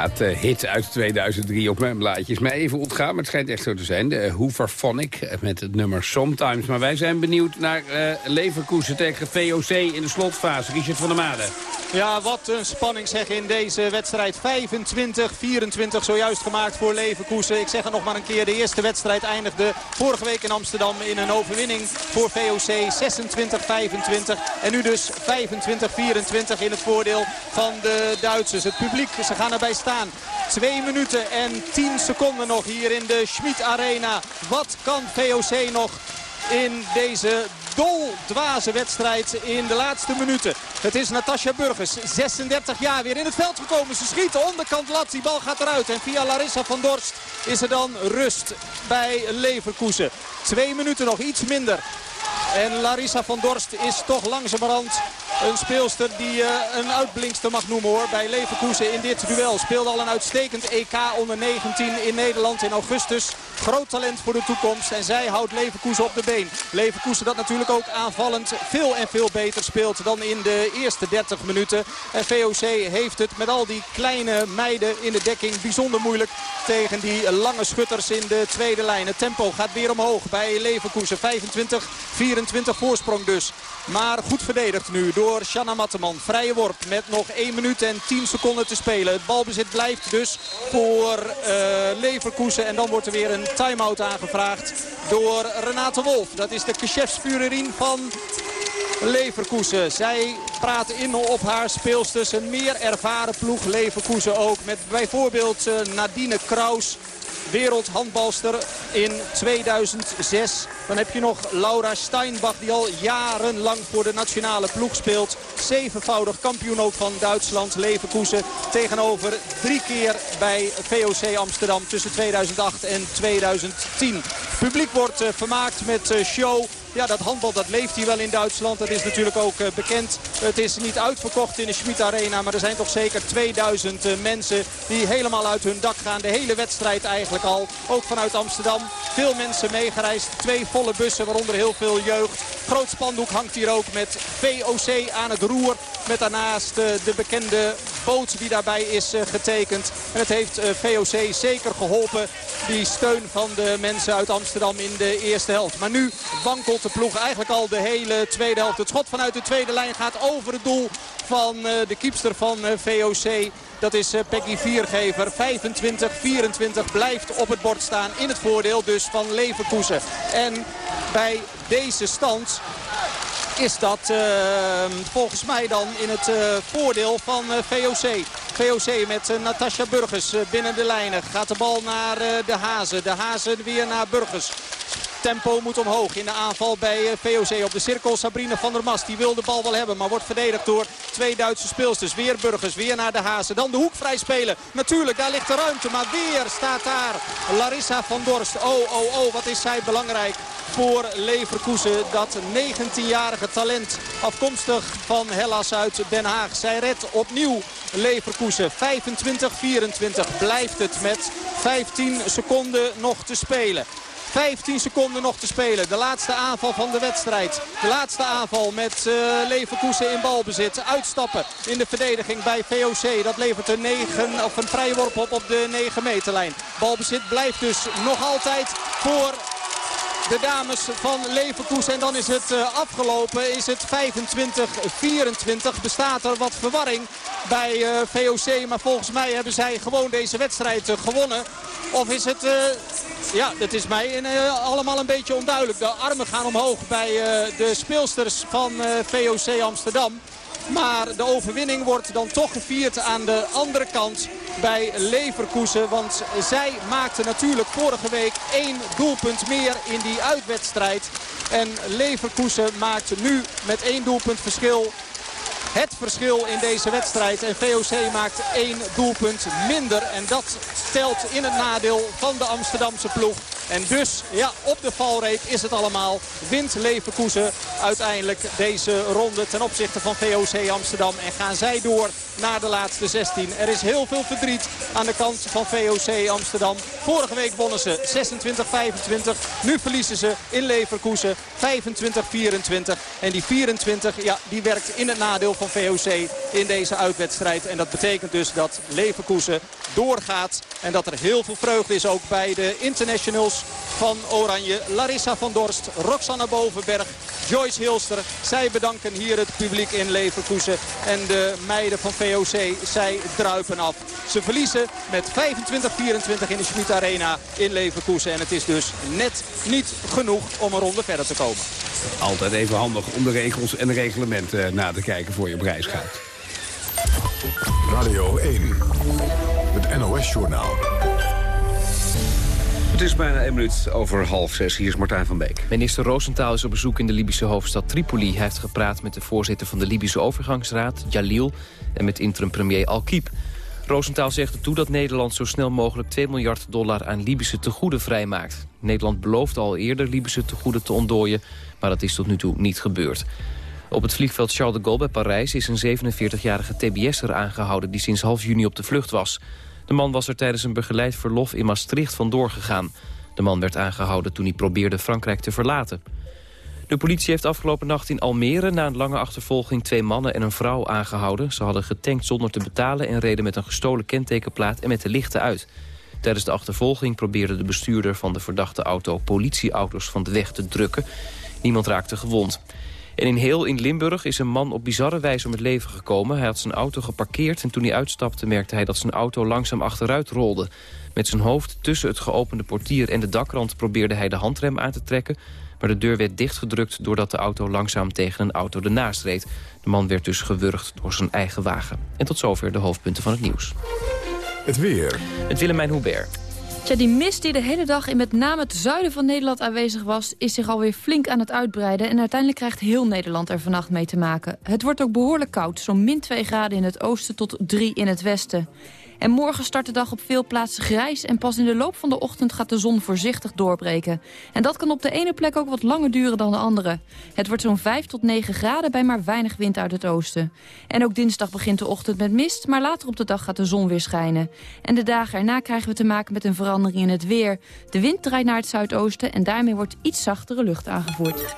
Staat eh, hit uit 2003 op mijn blaadjes. Mij even ontgaan, maar het schijnt echt zo te zijn. De Hooverphonic eh, met het nummer Sometimes. Maar wij zijn benieuwd naar eh Leverkusen tegen VOC in de slotfase. Richard van der Made. Ja, wat een spanning zeg in deze wedstrijd. 25-24 zojuist gemaakt voor Leverkusen. Ik zeg het nog maar een keer. De eerste wedstrijd eindigde vorige week in Amsterdam in een overwinning voor VOC. 26-25. En nu dus 25-24 in het voordeel van de Duitsers. Het publiek, ze gaan erbij staan. 2 minuten en 10 seconden nog hier in de Schmid Arena. Wat kan VOC nog in deze doldwaze wedstrijd in de laatste minuten. Het is Natasja Burgers, 36 jaar, weer in het veld gekomen. Ze schiet de onderkant lat, die bal gaat eruit. En via Larissa van Dorst is er dan rust bij Leverkusen. Twee minuten nog, iets minder. En Larissa van Dorst is toch langzamerhand een speelster die je een uitblinkster mag noemen hoor. Bij Leverkusen in dit duel. Speelde al een uitstekend EK onder 19 in Nederland in augustus. Groot talent voor de toekomst. En zij houdt Leverkusen op de been. Leverkusen dat natuurlijk ook aanvallend veel en veel beter speelt dan in de eerste 30 minuten. En VOC heeft het met al die kleine meiden in de dekking bijzonder moeilijk tegen die lange schutters in de tweede lijn. Het tempo gaat weer omhoog bij Leverkusen. 25, 24 voorsprong dus. Maar goed verdedigd nu door Shanna Matteman. Vrije worp met nog 1 minuut en 10 seconden te spelen. Het balbezit blijft dus voor uh, Leverkusen. En dan wordt er weer een time-out aangevraagd door Renate Wolf. Dat is de geschäftsführerin van Leverkusen. Zij praat in op haar speelsters. Een meer ervaren ploeg Leverkusen ook. Met bijvoorbeeld uh, Nadine Kraus wereldhandbalster in 2006. Dan heb je nog Laura Steinbach die al jarenlang voor de nationale ploeg speelt. Zevenvoudig kampioen ook van Duitsland, Leverkusen. Tegenover drie keer bij VOC Amsterdam tussen 2008 en 2010. Publiek wordt uh, vermaakt met uh, show. Ja, dat handbal dat leeft hier wel in Duitsland. Dat is natuurlijk ook uh, bekend. Het is niet uitverkocht in de Schmid Arena. Maar er zijn toch zeker 2000 uh, mensen die helemaal uit hun dak gaan. De hele wedstrijd eigenlijk al. Ook vanuit Amsterdam. Veel mensen meegereisd. Twee volle bussen, waaronder heel veel jeugd. Groot spandoek hangt hier ook met VOC aan het roer. Met daarnaast uh, de bekende boot die daarbij is getekend. En het heeft VOC zeker geholpen. Die steun van de mensen uit Amsterdam in de eerste helft. Maar nu wankelt de ploeg eigenlijk al de hele tweede helft. Het schot vanuit de tweede lijn gaat over het doel van uh, de kiepster van uh, VOC. Dat is uh, Peggy Viergever. 25-24 blijft op het bord staan. In het voordeel dus van Leverkusen. En bij deze stand is dat uh, volgens mij dan in het voordeel van VOC. VOC met Natasja Burgers binnen de lijnen. Gaat de bal naar de Hazen. De Hazen weer naar Burgers. Tempo moet omhoog in de aanval bij VOC op de cirkel. Sabrina van der Mast die wil de bal wel hebben. Maar wordt verdedigd door twee Duitse speelsters. Weer Burgers, weer naar de Hazen. Dan de hoek vrij spelen. Natuurlijk, daar ligt de ruimte. Maar weer staat daar Larissa van Dorst. Oh, oh, oh, wat is zij belangrijk voor Leverkusen. Dat 19-jarige talent afkomstig van Hellas uit Den Haag. Zij redt opnieuw Leverkusen. 25-24 blijft het met 15 seconden nog te spelen. 15 seconden nog te spelen. De laatste aanval van de wedstrijd. De laatste aanval met uh, Leverkusen in balbezit. Uitstappen in de verdediging bij VOC. Dat levert een, 9, of een vrije worp op op de 9 meterlijn. Balbezit blijft dus nog altijd voor de dames van Leverkusen. En dan is het uh, afgelopen. Is het 25-24. Bestaat er wat verwarring bij uh, VOC. Maar volgens mij hebben zij gewoon deze wedstrijd uh, gewonnen. Of is het... ja, dat is mij allemaal een beetje onduidelijk. De armen gaan omhoog bij de speelsters van VOC Amsterdam. Maar de overwinning wordt dan toch gevierd aan de andere kant bij Leverkusen. Want zij maakten natuurlijk vorige week één doelpunt meer in die uitwedstrijd. En Leverkusen maakt nu met één doelpunt verschil het verschil in deze wedstrijd. En VOC maakt één doelpunt minder. En dat telt in het nadeel van de Amsterdamse ploeg. En dus, ja, op de valreep is het allemaal. Wint Leverkusen uiteindelijk deze ronde ten opzichte van VOC Amsterdam. En gaan zij door naar de laatste 16. Er is heel veel verdriet aan de kant van VOC Amsterdam. Vorige week wonnen ze 26-25. Nu verliezen ze in Leverkusen 25-24. En die 24, ja, die werkt in het nadeel van VOC in deze uitwedstrijd. En dat betekent dus dat Leverkusen doorgaat. En dat er heel veel vreugde is ook bij de internationals van Oranje. Larissa van Dorst, Roxanne Bovenberg, Joyce Hilster. Zij bedanken hier het publiek in Leverkusen. En de meiden van VOC, zij druipen af. Ze verliezen met 25-24 in de Schmid Arena in Leverkusen. En het is dus net niet genoeg om een ronde verder te komen. Altijd even handig om de regels en de reglementen na te kijken voor je op reis gaat. Radio 1, het NOS-journaal. Het is bijna één minuut over half zes. Hier is Martijn van Beek. Minister Roosentaal is op bezoek in de Libische hoofdstad Tripoli. Hij heeft gepraat met de voorzitter van de Libische overgangsraad, Jalil... en met interim-premier Al-Kiep. Roosentaal zegt ertoe dat Nederland zo snel mogelijk 2 miljard dollar aan Libische tegoeden vrijmaakt. Nederland beloofde al eerder Libische tegoeden te ontdooien, maar dat is tot nu toe niet gebeurd. Op het vliegveld Charles de Gaulle bij Parijs is een 47-jarige TBS'er aangehouden die sinds half juni op de vlucht was. De man was er tijdens een begeleid verlof in Maastricht vandoor gegaan. De man werd aangehouden toen hij probeerde Frankrijk te verlaten. De politie heeft afgelopen nacht in Almere na een lange achtervolging twee mannen en een vrouw aangehouden. Ze hadden getankt zonder te betalen en reden met een gestolen kentekenplaat en met de lichten uit. Tijdens de achtervolging probeerde de bestuurder van de verdachte auto politieauto's van de weg te drukken. Niemand raakte gewond. En in Heel in Limburg is een man op bizarre wijze om het leven gekomen. Hij had zijn auto geparkeerd en toen hij uitstapte merkte hij dat zijn auto langzaam achteruit rolde. Met zijn hoofd tussen het geopende portier en de dakrand probeerde hij de handrem aan te trekken. Maar de deur werd dichtgedrukt doordat de auto langzaam tegen een auto ernaast reed. De man werd dus gewurgd door zijn eigen wagen. En tot zover de hoofdpunten van het nieuws. Het weer. Het Willemijn Hubert. Tja, die mist die de hele dag in met name het zuiden van Nederland aanwezig was... is zich alweer flink aan het uitbreiden... en uiteindelijk krijgt heel Nederland er vannacht mee te maken. Het wordt ook behoorlijk koud, zo'n min 2 graden in het oosten tot 3 in het westen. En morgen start de dag op veel plaatsen grijs... en pas in de loop van de ochtend gaat de zon voorzichtig doorbreken. En dat kan op de ene plek ook wat langer duren dan de andere. Het wordt zo'n 5 tot 9 graden bij maar weinig wind uit het oosten. En ook dinsdag begint de ochtend met mist... maar later op de dag gaat de zon weer schijnen. En de dagen erna krijgen we te maken met een verandering in het weer. De wind draait naar het zuidoosten... en daarmee wordt iets zachtere lucht aangevoerd.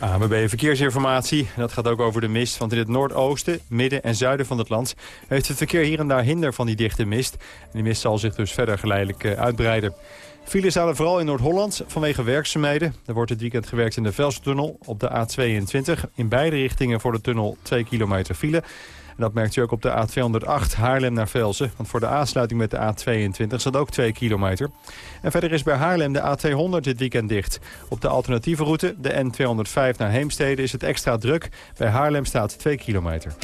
AMB Verkeersinformatie. Dat gaat ook over de mist. Want in het noordoosten, midden en zuiden van het land... heeft het verkeer hier en daar hinder van die dichte mist. Die mist zal zich dus verder geleidelijk eh, uitbreiden. Files staan vooral in Noord-Holland vanwege werkzaamheden. Er wordt dit weekend gewerkt in de Velsen-tunnel op de A22. In beide richtingen voor de tunnel 2 kilometer file. Dat merkt u ook op de A208 Haarlem naar Velsen. Want voor de aansluiting met de A22 staat ook 2 kilometer. En verder is bij Haarlem de A200 dit weekend dicht. Op de alternatieve route, de N205 naar Heemstede, is het extra druk. Bij Haarlem staat 2 kilometer.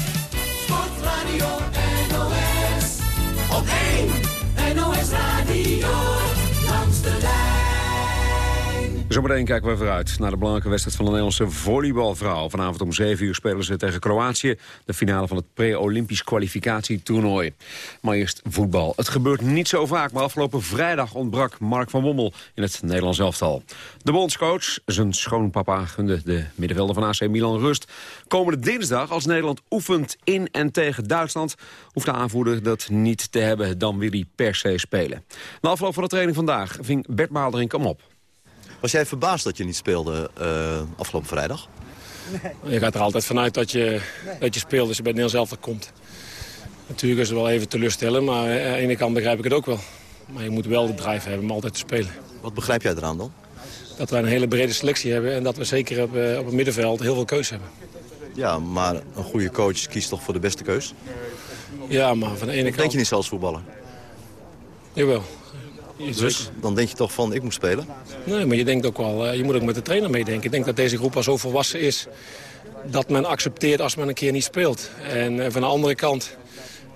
Zometeen kijken we vooruit naar de belangrijke wedstrijd van de Nederlandse volleybalvrouw. Vanavond om 7 uur spelen ze tegen Kroatië. De finale van het pre-Olympisch kwalificatietoernooi. Maar eerst voetbal. Het gebeurt niet zo vaak, maar afgelopen vrijdag ontbrak Mark van Bommel in het Nederlands elftal. De bondscoach, zijn schoonpapa, gunde de middenvelder van AC Milan rust. Komende dinsdag, als Nederland oefent in en tegen Duitsland... hoeft de aanvoerder dat niet te hebben, dan wil hij per se spelen. Na afloop van de training vandaag ving Bert Maalderink hem op. Was jij verbaasd dat je niet speelde eh, afgelopen vrijdag? Je gaat er altijd vanuit dat je, dat je speelt als je bij het Nederlands elftal komt. Natuurlijk is het wel even teleurstellen, maar aan de ene kant begrijp ik het ook wel. Maar je moet wel de drive hebben om altijd te spelen. Wat begrijp jij eraan dan? Dat wij een hele brede selectie hebben en dat we zeker op, eh, op het middenveld heel veel keus hebben. Ja, maar een goede coach kiest toch voor de beste keus? Ja, maar van de ene Of kant... denk je niet zelfs voetballen? Jawel. Dus dan denk je toch van, ik moet spelen? Nee, maar je denkt ook wel, eh, je moet ook met de trainer meedenken. Ik denk dat deze groep al zo volwassen is dat men accepteert als men een keer niet speelt. En eh, van de andere kant,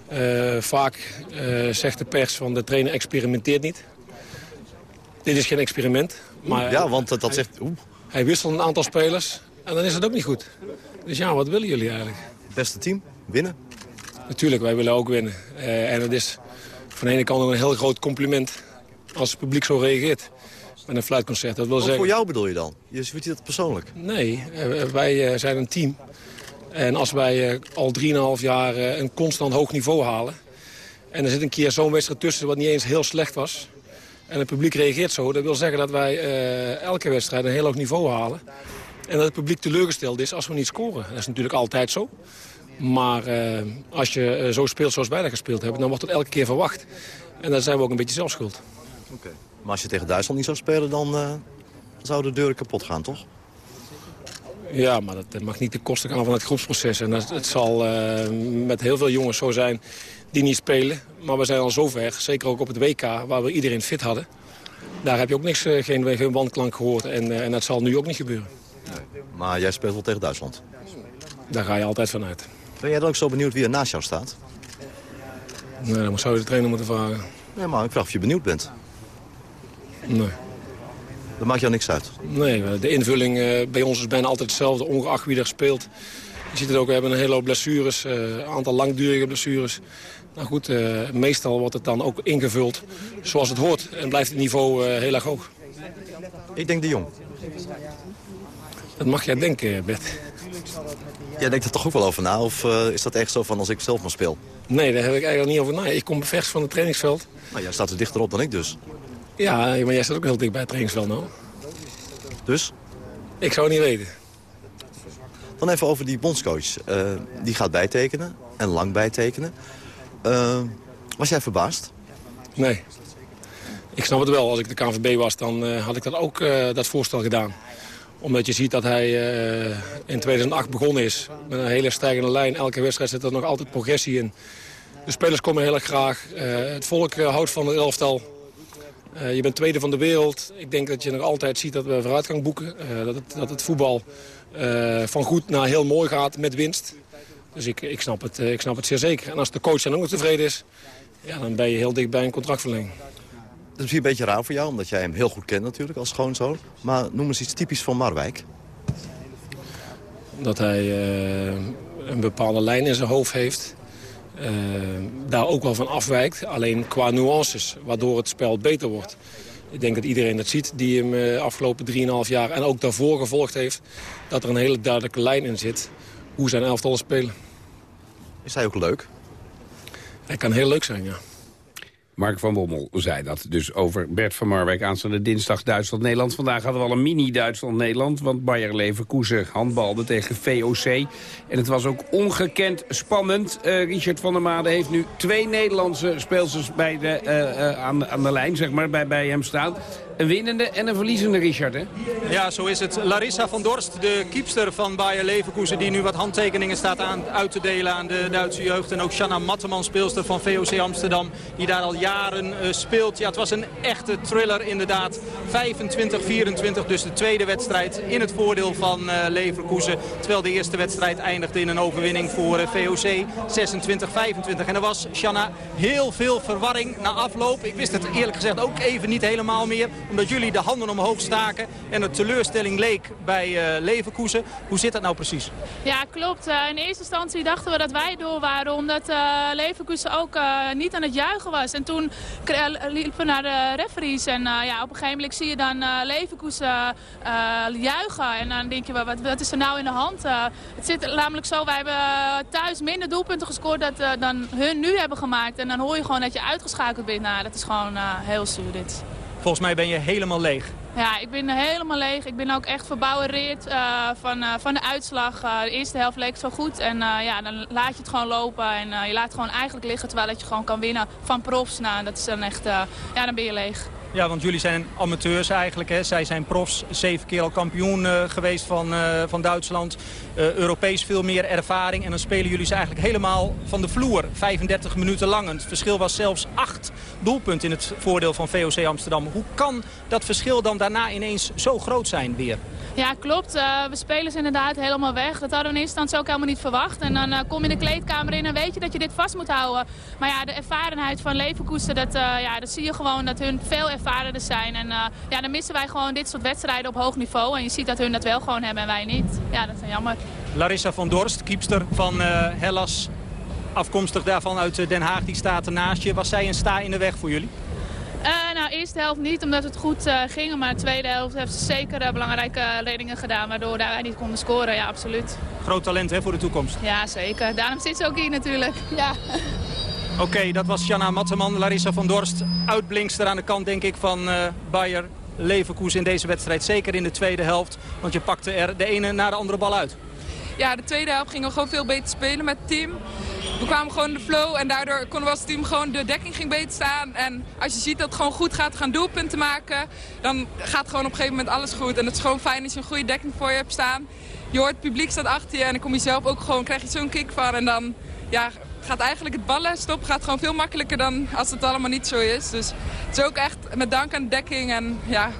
eh, vaak zegt de pers van de trainer experimenteert niet. Dit is geen experiment. Maar ja, want dat, dat zegt... Oeh. Hij wisselt een aantal spelers en dan is het ook niet goed. Dus ja, wat willen jullie eigenlijk? Beste team, winnen? Natuurlijk, wij willen ook winnen. En het is van de ene kant ook een heel groot compliment als het publiek zo reageert. Met een fluitconcert. Dat wil zeggen... voor jou bedoel je dan? Je ziet dat persoonlijk? Nee, eh, wij eh, zijn een team. En als wij eh, al 3,5 jaar een constant hoog niveau halen... en er zit een keer zo'n wedstrijd tussen wat niet eens heel slecht was... en het publiek reageert zo, dat wil zeggen dat wij elke wedstrijd een heel hoog niveau halen... en dat het publiek teleurgesteld is als we niet scoren. Dat is natuurlijk altijd zo. Maar als je zo speelt zoals wij dat gespeeld hebben... dan wordt het elke keer verwacht. En dan zijn we ook een beetje zelf schuld. Maar als je tegen Duitsland niet zou spelen, dan eh, zouden de deuren kapot gaan, toch? Ja, maar dat mag niet ten koste gaan van het groepsproces. En dat, het zal eh, met heel veel jongens zo zijn die niet spelen. Maar we zijn al zover, zeker ook op het WK, waar we iedereen fit hadden. Daar heb je ook niks, eh, geen, geen wandklank gehoord. En, eh, en dat zal nu ook niet gebeuren. Maar jij speelt wel tegen Duitsland. Daar ga je altijd van uit. Ben jij dan ook zo benieuwd wie er naast jou staat? Nee, dan zou je de trainer moeten vragen. Nee, maar ik vraag of je benieuwd bent. Nee. Dat maakt jou niks uit? Nee, de invulling eh, bij ons is bijna altijd hetzelfde, ongeacht wie er speelt. Je ziet het ook, we hebben een hele hoop blessures, eh, een aantal langdurige blessures. Nou goed, eh, meestal wordt het dan ook ingevuld zoals het hoort. En blijft het niveau eh, heel erg hoog. Ik denk de Jong. Dat mag jij denken, Bert. Jij denkt er toch ook wel over na? Of eh, is dat echt zo van als ik zelf maar speel? Nee, daar heb ik eigenlijk niet over na. Ik kom vers van het trainingsveld. Nou, jij staat er dichterop dan ik dus. Ja, maar jij staat ook heel dicht bij het trainingsveld nou. Dus? Ik zou het niet weten. Dan even over die bondscoach. Eh, die gaat bijtekenen en lang bijtekenen. Eh, was jij verbaasd? Nee. Ik snap het wel. Als ik de KNVB was, dan eh, had ik dat ook dat voorstel gedaan. Omdat je ziet dat hij in 2008 begonnen is. Met een hele stijgende lijn. Elke wedstrijd zit er nog altijd progressie in. De spelers komen heel erg graag. Het volk houdt van het elftal. Eh, je bent tweede van de wereld. Ik denk dat je nog altijd ziet dat we vooruitgang boeken. Eh, dat, het, dat het voetbal eh, van goed naar heel mooi gaat met winst. Dus ik, ik, snap het, ik snap het zeer zeker. En als de coach dan ook nog tevreden is... Ja, dan ben je heel dicht bij een contractverlenging. Dat is misschien een beetje raar voor jou, omdat jij hem heel goed kent natuurlijk als schoonzoon. Maar noem eens iets typisch van Marwijk. Dat hij een bepaalde lijn in zijn hoofd heeft. Eh, daar ook wel van afwijkt. Alleen qua nuances, waardoor het spel beter wordt. Ik denk dat iedereen dat ziet die hem eh, afgelopen 3,5 jaar... en ook daarvoor gevolgd heeft, dat er een hele duidelijke lijn in zit. Hoe zijn elftallen spelen. Is hij ook leuk? Hij kan heel leuk zijn, ja. Mark van Bommel zei dat dus over Bert van Marwijk aanstaande dinsdag Duitsland-Nederland. Vandaag hadden we al een mini-Duitsland-Nederland, want Bayer Leverkusen handbalde tegen VOC. En het was ook ongekend spannend. Eh, Richard van der Made heeft nu twee Nederlandse speelsters bij de, eh, eh, aan, aan de lijn, zeg maar, bij, bij hem staan. Een winnende en een verliezende, Richard, hè? Ja, zo is het. Larissa van Dorst, de kiepster van Bayer Leverkusen... die nu wat handtekeningen staat aan, uit te delen aan de Duitse jeugd. En ook Shanna Matteman, speelster van VOC Amsterdam... die daar al jaren eh, speelt. Ja, het was een echte thriller inderdaad. 25-24, dus de tweede wedstrijd in het voordeel van eh, Leverkusen. Terwijl de eerste wedstrijd eindigde in een overwinning voor eh, VOC. 26-25. En er was, Shanna, heel veel verwarring na afloop. Ik wist het eerlijk gezegd ook even niet helemaal meer omdat jullie de handen omhoog staken en er teleurstelling leek bij uh, Leverkusen. Hoe zit dat nou precies? Ja, klopt. Uh, in eerste instantie dachten we dat wij door waren, omdat uh, Leverkusen ook niet aan het juichen was. En toen liepen we naar de referees en ja, op een gegeven moment zie je dan Leverkusen juichen. En dan denk je, wat, wat is er nou in de hand? het zit namelijk zo, wij hebben thuis minder doelpunten gescoord dat, dan hun nu hebben gemaakt. En dan hoor je gewoon dat je uitgeschakeld bent. Nou, dat is gewoon heel zuur dit. Volgens mij ben je helemaal leeg. Ja, ik ben helemaal leeg. Ik ben ook echt verbouwereerd uh, van, uh, van de uitslag. Uh, de eerste helft leek zo goed. En ja, dan laat je het gewoon lopen. En je laat het gewoon eigenlijk liggen terwijl je gewoon kan winnen van profs. Nou, dat is dan echt, ja, dan ben je leeg. Ja, want jullie zijn amateurs eigenlijk. Hè? Zij zijn profs, zeven keer al kampioen uh, geweest van, uh, van Duitsland. Uh, Europees veel meer ervaring. En dan spelen jullie ze eigenlijk helemaal van de vloer. 35 minuten lang. Het verschil was zelfs acht doelpunten in het voordeel van VOC Amsterdam. Hoe kan dat verschil dan daarna ineens zo groot zijn weer? Ja, klopt. We spelen ze inderdaad helemaal weg. Dat hadden we in eerste instantie ook helemaal niet verwacht. En dan kom je de kleedkamer in en weet je dat je dit vast moet houden. Maar ja, de ervarenheid van Leverkusen, dat, ja, dat zie je gewoon dat hun veel ervarener zijn. En ja, dan missen wij gewoon dit soort wedstrijden op hoog niveau. En je ziet dat hun dat wel gewoon hebben en wij niet. Ja, dat is jammer. Larissa van Dorst, kiepster van Hellas. Afkomstig daarvan uit Den Haag, die staat ernaast je. Was zij een sta in de weg voor jullie? Uh, nou, eerste helft niet, omdat het goed uh, ging. Maar de tweede helft heeft ze zeker uh, belangrijke redingen gedaan... waardoor wij niet konden scoren, ja, absoluut. Groot talent hè, voor de toekomst. Ja, zeker. Daarom zit ze ook hier natuurlijk. Ja. Oké, dat was Shanna Matteman, Larissa van Dorst. Uitblinkster aan de kant, denk ik, van Bayer Leverkusen in deze wedstrijd. Zeker in de tweede helft, want je pakte er de ene na de andere bal uit. Ja, de tweede helft gingen we gewoon veel beter spelen met het team. We kwamen gewoon in de flow en daardoor konden we als team gewoon de dekking ging beter staan. En als je ziet dat het gewoon goed gaat, gaan doelpunten maken, dan gaat gewoon op een gegeven moment alles goed. En het is gewoon fijn als je een goede dekking voor je hebt staan. Je hoort het publiek staat achter je en dan kom je zelf ook gewoon, krijg je zo'n kick van. En dan ja, gaat eigenlijk het ballen stop gaat gewoon veel makkelijker dan als het allemaal niet zo is. Dus het is ook echt met dank aan de dekking en ja,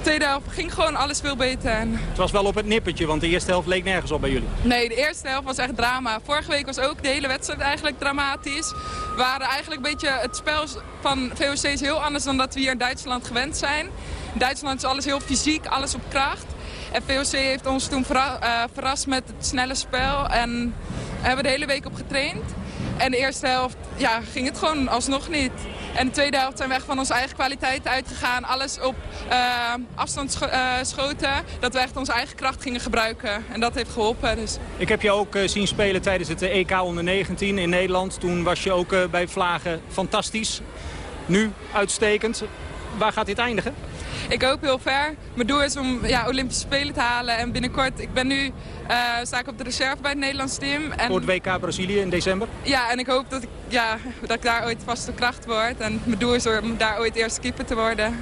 tweede helft ging gewoon alles veel beter. En Het was wel op het nippertje, want de eerste helft leek nergens op bij jullie. Nee, de eerste helft was echt drama. Vorige week was ook de hele wedstrijd eigenlijk dramatisch. We waren eigenlijk een beetje... Het spel van VOC is heel anders dan dat we hier in Duitsland gewend zijn. In Duitsland is alles heel fysiek, alles op kracht. En VOC heeft ons toen verra- eh, verrast met het snelle spel. En we hebben de hele week op getraind. En de eerste helft ja, ging het gewoon alsnog niet. En de tweede helft zijn we echt van onze eigen kwaliteit uitgegaan. Alles op eh, afstand eh, schoten. Dat we echt onze eigen kracht gingen gebruiken. En dat heeft geholpen. Dus. Ik heb je ook eh, zien spelen tijdens het EK onder 19 in Nederland. Toen was je ook bij Vlagen fantastisch. Nu uitstekend. Waar gaat dit eindigen? Ik hoop heel ver. Mijn doel is om ja, Olympische Spelen te halen. En binnenkort, ik ben nu, eh, sta ik op de reserve bij het Nederlands team. En, Voor het WK Brazilië in december. ja, en ik hoop dat ik, ja, dat ik daar ooit vaste kracht word. En mijn doel is om daar ooit eerste keeper te worden.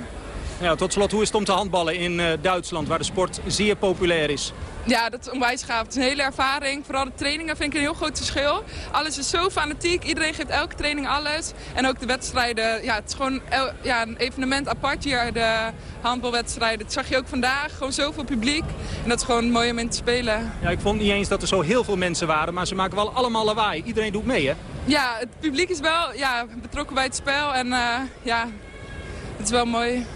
Ja, tot slot, hoe is het om te handballen in eh, Duitsland, waar de sport zeer populair is? Ja, dat is onwijs gaaf. Het is een hele ervaring. Vooral de trainingen vind ik een heel groot verschil. Alles is zo fanatiek. Iedereen geeft elke training alles. En ook de wedstrijden. Ja, het is gewoon ja, een evenement apart hier, de handbalwedstrijden. Dat zag je ook vandaag. Gewoon zoveel publiek. En dat is gewoon mooi om in te spelen. Ja, ik vond niet eens dat er zo heel veel mensen waren, maar ze maken wel allemaal lawaai. Iedereen doet mee, hè? Ja, het publiek is wel ja, betrokken bij het spel. En eh, ja, het is wel mooi.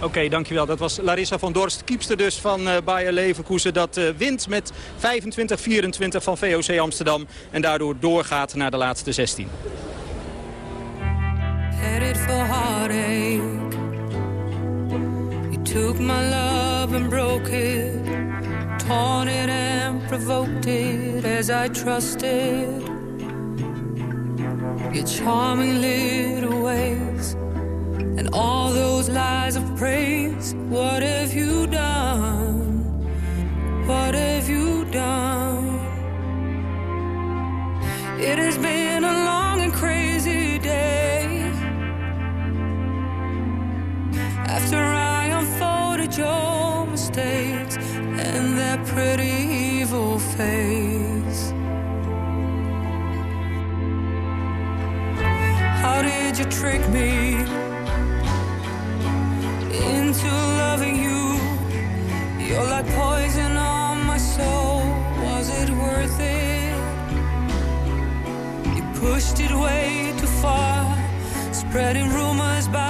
Oké, dankjewel. Dat was Larissa van Dorst, kiepster dus van eh Bayer Leverkusen. Dat eh, wint met 25-24 van VOC Amsterdam. En daardoor doorgaat naar de laatste 16. headed for heartache. You took my love and broke it, torn it and provoked it as I trusted. Your charming little ways and all those lies of praise. What have you done? What have you done? It has been a long and crazy day. After I unfolded your mistakes and that pretty evil face. How did you trick me into loving you? You're like poison on my soul. Was it worth it? You pushed it way too far, spreading rumors about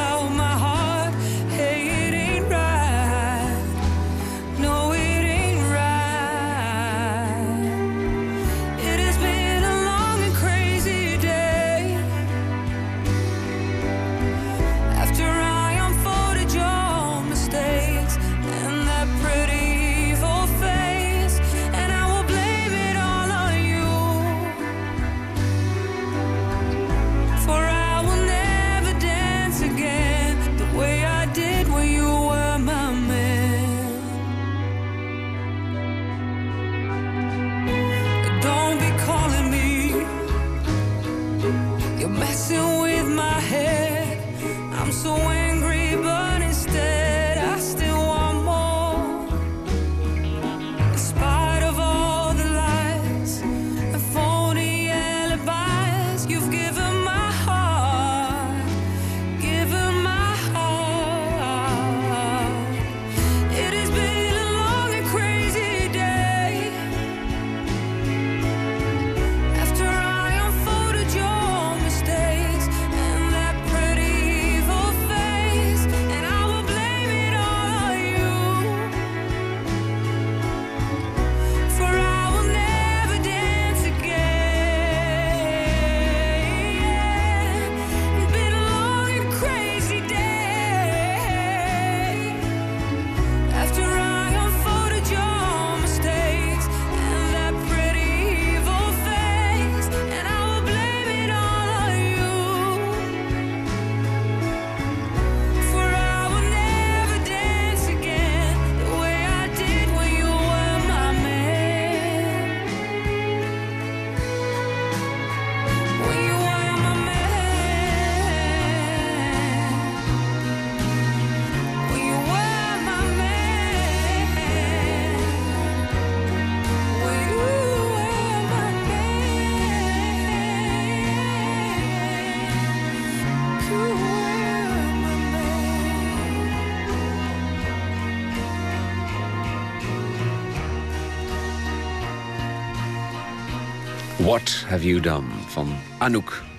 What Have You Done van Anouk.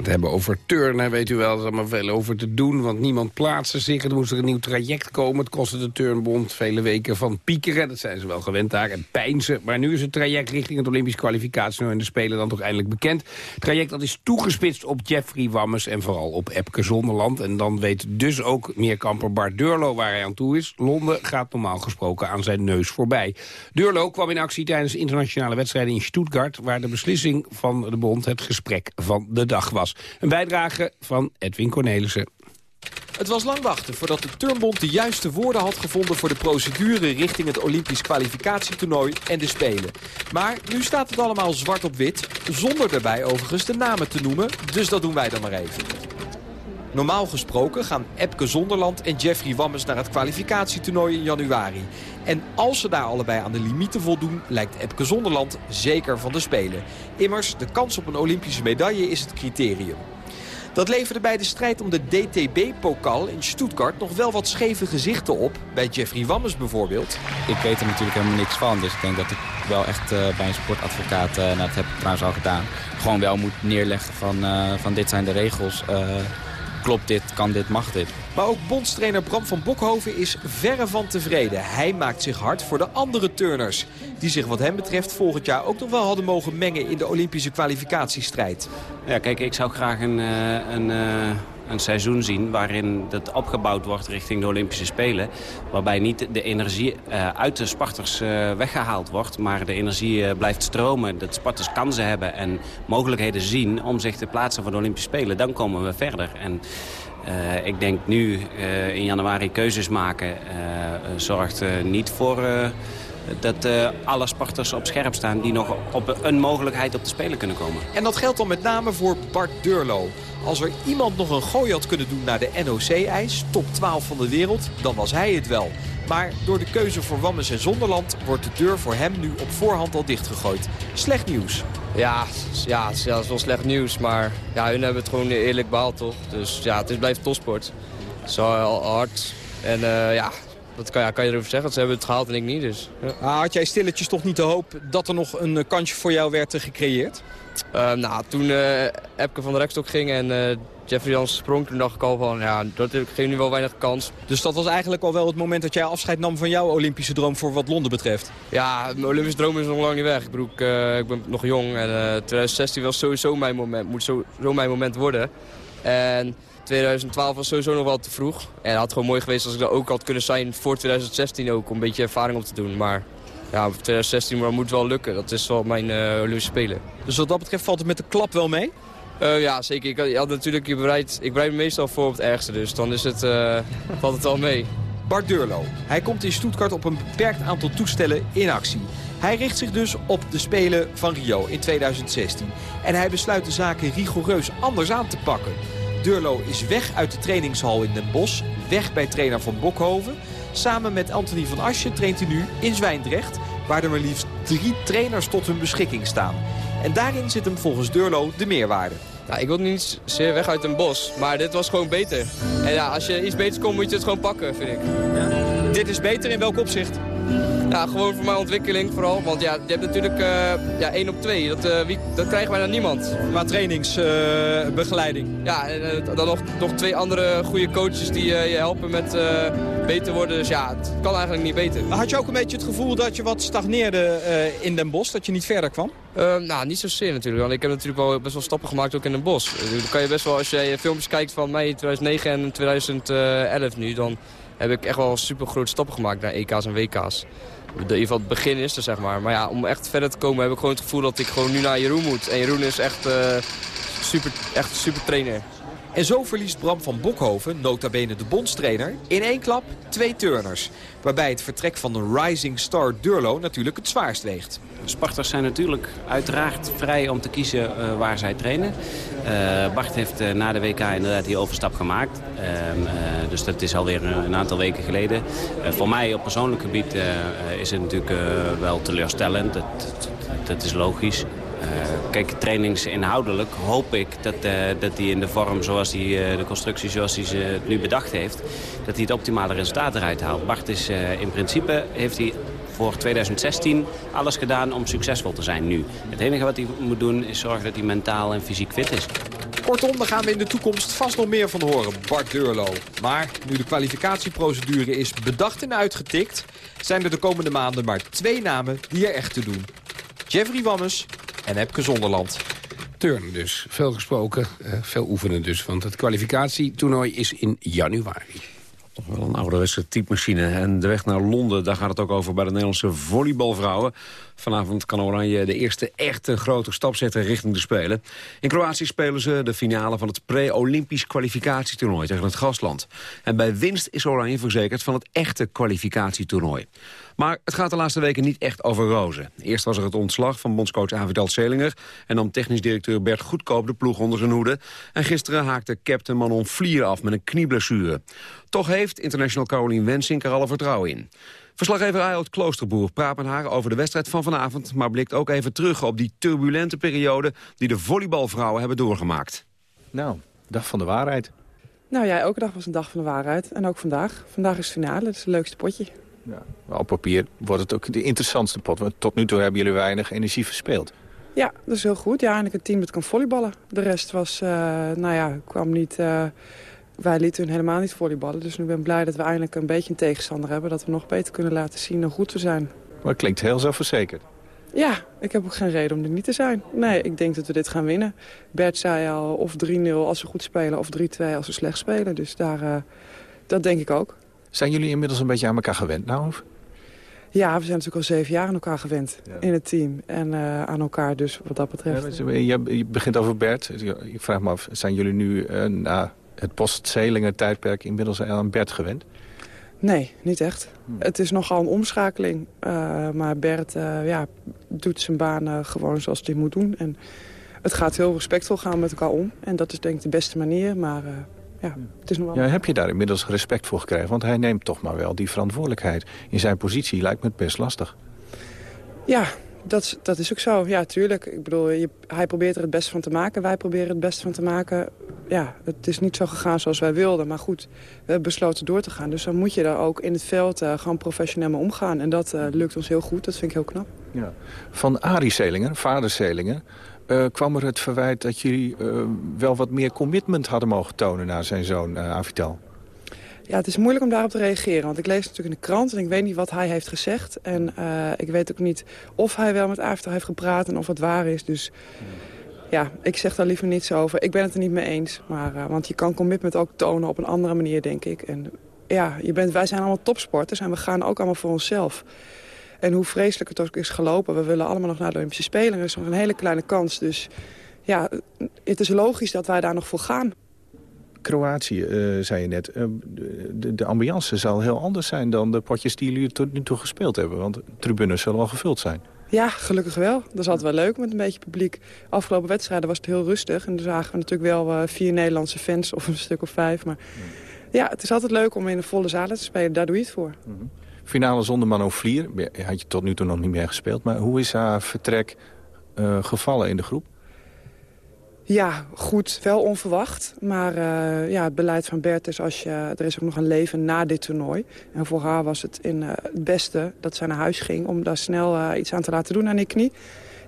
Gaan het hebben over turnen, weet u wel. Er is allemaal veel over te doen, want niemand plaatste zich. Er moest er een nieuw traject komen. Het kostte de turnbond vele weken van piekeren. Dat zijn ze wel gewend daar. En pijnzen. Maar nu is het traject richting het Olympisch kwalificatie... en de Spelen dan toch eindelijk bekend. Het traject dat is toegespitst op Jeffrey Wammes... en vooral op Epke Zonderland. En dan weet dus ook meerkamper Bart Durlo waar hij aan toe is. Londen gaat normaal gesproken aan zijn neus voorbij. Durlo kwam in actie tijdens internationale wedstrijden in Stuttgart... waar de beslissing van de bond het gesprek van de dag was. Een bijdrage van Edwin Cornelissen. Het was lang wachten voordat de Turnbond de juiste woorden had gevonden... voor de procedure richting het Olympisch kwalificatietoernooi en de Spelen. Maar nu staat het allemaal zwart op wit, zonder daarbij overigens de namen te noemen. Dus dat doen wij dan maar even. Normaal gesproken gaan Epke Zonderland en Jeffrey Wammes naar het kwalificatietoernooi in januari. En als ze daar allebei aan de limieten voldoen, lijkt Epke Zonderland zeker van de Spelen. Immers, de kans op een Olympische medaille is het criterium. Dat leverde bij de strijd om de DTB-pokal in Stuttgart nog wel wat scheve gezichten op. Bij Jeffrey Wammes bijvoorbeeld. Ik weet er natuurlijk helemaal niks van. Dus ik denk dat ik wel echt uh, bij een sportadvocaat, uh, nou, dat heb ik trouwens al gedaan, gewoon wel moet neerleggen van, uh, van dit zijn de regels klopt dit, kan dit, mag dit. Maar ook bondstrainer Bram van Bokhoven is verre van tevreden. Hij maakt zich hard voor de andere turners. Die zich wat hem betreft volgend jaar ook nog wel hadden mogen mengen in de Olympische kwalificatiestrijd. Ja, kijk, ik zou graag een, een, een seizoen zien waarin dat opgebouwd wordt richting de Olympische Spelen. Waarbij niet de energie uit de Sparters weggehaald wordt, maar de energie blijft stromen. Dat Sparters kansen hebben en mogelijkheden zien om zich te plaatsen voor de Olympische Spelen. Dan komen we verder. En ik denk nu in januari keuzes maken uh, zorgt niet voor dat alle Sparters op scherp staan... die nog op een mogelijkheid op de Spelen kunnen komen. En dat geldt dan met name voor Bart Durlo. Als er iemand nog een gooi had kunnen doen naar de NOC-ijs, top 12 van de wereld, dan was hij het wel. Maar door de keuze voor Wammes en Zonderland wordt de deur voor hem nu op voorhand al dichtgegooid. Slecht nieuws. Ja, ja, het is wel slecht nieuws, maar ja, hun hebben het gewoon eerlijk behaald, toch? Dus ja, het is blijft topsport. Wel hard. En uh, ja, wat kan, ja, kan je erover zeggen? Ze hebben het gehaald en ik niet, dus... Ja. Had jij stilletjes toch niet de hoop dat er nog een kansje voor jou werd gecreëerd? Uh, nou, toen uh, Epke van de Rekstok ging en uh, Jeffrey Jans sprong, toen dacht ik al van, ja, dat geeft nu wel weinig kans. Dus dat was eigenlijk al wel het moment dat jij afscheid nam van jouw Olympische droom voor wat Londen betreft? Ja, mijn Olympische droom is nog lang niet weg. Ik bedoel, ik, ik ben nog jong en 2016 was sowieso mijn moment, moet zo, zo mijn moment worden. En 2012 was sowieso nog wel te vroeg. En het had gewoon mooi geweest als ik er ook had kunnen zijn voor 2016 ook, om een beetje ervaring op te doen. Maar ja, 2016 maar moet wel lukken. Dat is wel mijn uh, Olympische Spelen. Dus wat dat betreft valt het met de klap wel mee? Uh, ja, zeker. Ik had, natuurlijk, je bereid, ik bereid me meestal voor op het ergste. Dus dan is het, uh, valt het wel mee. Bart Durlo. Hij komt in Stuttgart op een beperkt aantal toestellen in actie. Hij richt zich dus op de Spelen van Rio in 2016. En hij besluit de zaken rigoureus anders aan te pakken. Durlo is weg uit de trainingshal in Den Bosch. Weg bij trainer van Bokhoven. Samen met Anthony van Asje traint hij nu in Zwijndrecht... waar er maar liefst drie trainers tot hun beschikking staan. En daarin zit hem volgens Durlo de meerwaarde. Ja, ik wil niet zeer weg uit een bos, maar dit was gewoon beter. En ja, als je iets beters komt, moet je het gewoon pakken, vind ik. Ja. Dit is beter in welk opzicht? Ja, gewoon voor mijn ontwikkeling vooral. Want ja, je hebt natuurlijk uh, ja, 1 op 2. Dat, uh, wie, dat krijgen wij naar niemand. Qua trainingsbegeleiding. Uh, ja, en dan nog, nog twee andere goede coaches die je helpen met beter worden. Dus ja, het kan eigenlijk niet beter. Maar had je ook een beetje het gevoel dat je wat stagneerde in Den Bosch? Dat je niet verder kwam? nou, niet zozeer natuurlijk. Want ik heb natuurlijk wel best wel stappen gemaakt ook in Den Bosch. Dan kan je best wel, als je filmpjes kijkt van mij 2009 en 2011 nu... dan heb ik echt wel super grote stappen gemaakt naar EK's en WK's in ieder geval het begin is er, zeg maar. Maar ja, om echt verder te komen heb ik gewoon het gevoel dat ik gewoon nu naar Jeroen moet. En Jeroen is echt, uh, super, echt super trainer. En zo verliest Bram van Bokhoven, nota bene de bondstrainer, in één klap twee turners. Waarbij het vertrek van de rising star Durlo natuurlijk het zwaarst weegt. Sparters zijn natuurlijk uiteraard vrij om te kiezen uh, waar zij trainen. Uh, Bart heeft uh, na de WK inderdaad die overstap gemaakt. dus dat is alweer een, een aantal weken geleden. voor mij op persoonlijk gebied is het natuurlijk wel teleurstellend. Dat is logisch. Uh, kijk, trainingsinhoudelijk hoop ik dat, uh, dat hij in de vorm zoals hij, uh, de constructie zoals hij ze nu bedacht heeft, dat hij het optimale resultaat eruit haalt. Bart is in principe, heeft hij voor 2016 alles gedaan om succesvol te zijn nu. Het enige wat hij moet doen is zorgen dat hij mentaal en fysiek fit is. Kortom, daar gaan we in de toekomst vast nog meer van horen, Bart Deurlo. Maar nu de kwalificatieprocedure is bedacht en uitgetikt... zijn er de komende maanden maar twee namen die er echt te doen. Jeffrey Wammes en Epke Zonderland. Turnen dus. Veel gesproken, eh, veel oefenen dus. Want het kwalificatietoernooi is in januari. Toch wel een ouderwetse typemachine. En de weg naar Londen, daar gaat het ook over bij de Nederlandse volleybalvrouwen. Vanavond kan Oranje de eerste echte grote stap zetten richting de Spelen. In Kroatië spelen ze de finale van het pre-Olympisch kwalificatietoernooi tegen het gastland. En bij winst is Oranje verzekerd van het echte kwalificatietoernooi. Maar het gaat de laatste weken niet echt over rozen. Eerst was er het ontslag van bondscoach Avidal Selinger... en dan technisch directeur Bert Goedkoop de ploeg onder zijn hoede. En gisteren haakte captain Manon Vlier af met een knieblessure. Toch heeft international Caroline Wensink er alle vertrouwen in. Verslaggever Ayot Kloosterboer praat met haar over de wedstrijd van vanavond... maar blikt ook even terug op die turbulente periode... die de volleybalvrouwen hebben doorgemaakt. Nou, dag van de waarheid. Nou ja, elke dag was een dag van de waarheid. En ook vandaag. Vandaag is het finale, dat is het leukste potje. Ja. Op papier wordt het ook de interessantste pot. Want tot nu toe hebben jullie weinig energie verspeeld. Ja, dat is heel goed. Ja, eindelijk een team dat kan volleyballen. De rest was, eh, nou ja, kwam niet... eh, wij lieten hun helemaal niet volleyballen. Dus nu ben ik blij dat we eindelijk een beetje een tegenstander hebben. Dat we nog beter kunnen laten zien hoe goed we zijn. Maar het klinkt heel zelfverzekerd. Ja, ik heb ook geen reden om er niet te zijn. Nee, ik denk dat we dit gaan winnen. Bert zei al of 3-0 als we goed spelen of 3-2 als we slecht spelen. Dus daar, eh, dat denk ik ook. Zijn jullie inmiddels een beetje aan elkaar gewend nou? Of? Ja, we zijn natuurlijk al zeven jaar aan elkaar gewend in het team. En eh, aan elkaar dus wat dat betreft. Ja, je, je begint over Bert. Ik vraag me af, zijn jullie nu uh, na het post-Zelinger tijdperk inmiddels aan Bert gewend? Nee, niet echt. Het is nogal een omschakeling. Uh, maar Bert ja, doet zijn baan gewoon zoals hij moet doen. En het gaat heel respectvol gaan met elkaar om. En dat is denk ik de beste manier. Maar ja, het is nog wel... Ja, heb je daar inmiddels respect voor gekregen? Want hij neemt toch maar wel die verantwoordelijkheid. In zijn positie lijkt me het best lastig. Ja, dat, dat is ook zo. Ja, tuurlijk. Ik bedoel, je, hij probeert er het beste van te maken. Wij proberen het beste van te maken. Ja, het is niet zo gegaan zoals wij wilden. Maar goed, we hebben besloten door te gaan. Dus dan moet je daar ook in het veld uh, gewoon professioneel mee omgaan. En dat uh, lukt ons heel goed. Dat vind ik heel knap. Ja. Van Arie Selingen, vader Selingen... Uh, kwam er het verwijt dat jullie uh, wel wat meer commitment hadden mogen tonen naar zijn zoon uh, Avital? Ja, het is moeilijk om daarop te reageren. Want ik lees natuurlijk in de krant en ik weet niet wat hij heeft gezegd. En ik weet ook niet of hij wel met Avital heeft gepraat en of het waar is. Dus ja, ik zeg daar liever niets over. Ik ben het er niet mee eens. Maar, want je kan commitment ook tonen op een andere manier, denk ik. En ja, je bent, wij zijn allemaal topsporters en we gaan ook allemaal voor onszelf. En hoe vreselijk het ook is gelopen. We willen allemaal nog naar de Olympische Spelen. Er is nog een hele kleine kans. Dus ja, het is logisch dat wij daar nog voor gaan. Kroatië, uh, zei je net. Uh, de, de ambiance zal heel anders zijn dan de potjes die jullie tot nu toe gespeeld hebben. Want tribunes zullen wel gevuld zijn. Ja, gelukkig wel. Dat is altijd wel leuk met een beetje publiek. Afgelopen wedstrijden was het heel rustig. En dan zagen we natuurlijk wel uh, vier Nederlandse fans of een stuk of vijf. Maar ja, het is altijd leuk om in een volle zalen te spelen. Daar doe je het voor. Mm -hmm. Finale zonder Mano Vlier. Had je tot nu toe nog niet meer gespeeld. Maar hoe is haar vertrek uh, gevallen in de groep? Ja, goed. Wel onverwacht. Maar uh, ja, het beleid van Bert is als je... Er is ook nog een leven na dit toernooi. En voor haar was het in, uh, het beste dat zij naar huis ging... om daar snel iets aan te laten doen aan die knie.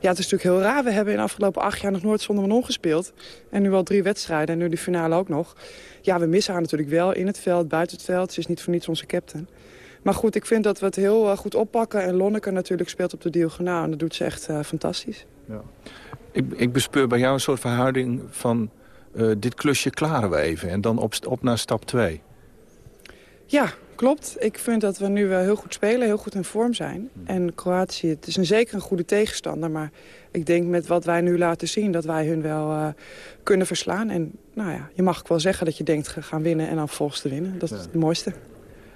Ja, het is natuurlijk heel raar. We hebben in de afgelopen acht jaar nog nooit zonder Manon gespeeld. En nu al drie wedstrijden en nu de finale ook nog. Ja, we missen haar natuurlijk wel in het veld, buiten het veld. Ze is niet voor niets onze captain. Maar goed, ik vind dat we het heel uh, goed oppakken. En Lonneke natuurlijk speelt op de diagonaal. En dat doet ze echt uh, fantastisch. Ja. Ik, ik bespeur bij jou een soort verhouding van... Uh, dit klusje klaren we even en dan op, op naar stap 2. Ja, klopt. Ik vind dat we nu heel goed spelen, heel goed in vorm zijn. En Kroatië, het is een zeker een goede tegenstander. Maar ik denk met wat wij nu laten zien dat wij hun wel uh, kunnen verslaan. En nou ja, je mag ook wel zeggen dat je denkt gaan winnen en dan volgens te winnen. Dat is ja. het mooiste.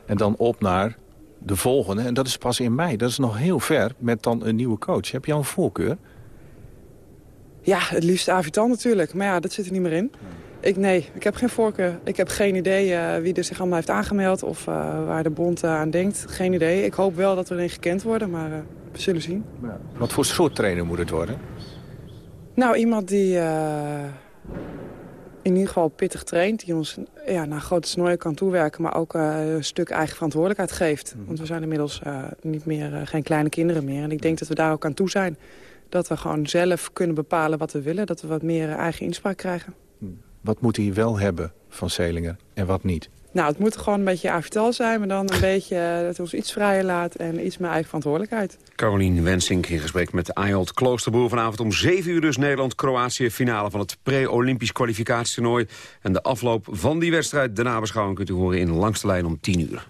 En dan op naar de volgende. En dat is pas in mei. Dat is nog heel ver met dan een nieuwe coach. Heb je al een voorkeur? Ja, het liefst Avitan natuurlijk. Maar ja, dat zit er niet meer in. Ik, nee, ik heb geen voorkeur. Ik heb geen idee uh, wie er zich allemaal heeft aangemeld... of uh, waar de bond uh, aan denkt. Geen idee. Ik hoop wel dat we erin gekend worden, maar we zullen zien. Ja. Wat voor soort trainer moet het worden? Nou, iemand die in ieder geval pittig traint. Die ons ja, naar grote snooien kan toewerken. Maar ook eh, een stuk eigen verantwoordelijkheid geeft. Want we zijn inmiddels eh, niet meer, eh, geen kleine kinderen meer. En ik denk dat we daar ook aan toe zijn. Dat we gewoon zelf kunnen bepalen wat we willen. Dat we wat meer eigen inspraak krijgen. Wat moet hij wel hebben van Zelinger en wat niet? Nou, het moet gewoon een beetje avital zijn. Maar dan een beetje eh, dat ons iets vrijer laat. En iets meer eigen verantwoordelijkheid. Carolien Wensink in gesprek met Ayolt Kloosterboer. Vanavond om 7 uur dus Nederland-Kroatië. Finale van het pre-Olympisch kwalificatietoernooi. En de afloop van die wedstrijd, de nabeschouwing kunt u horen in Langste Lijn om 10 uur.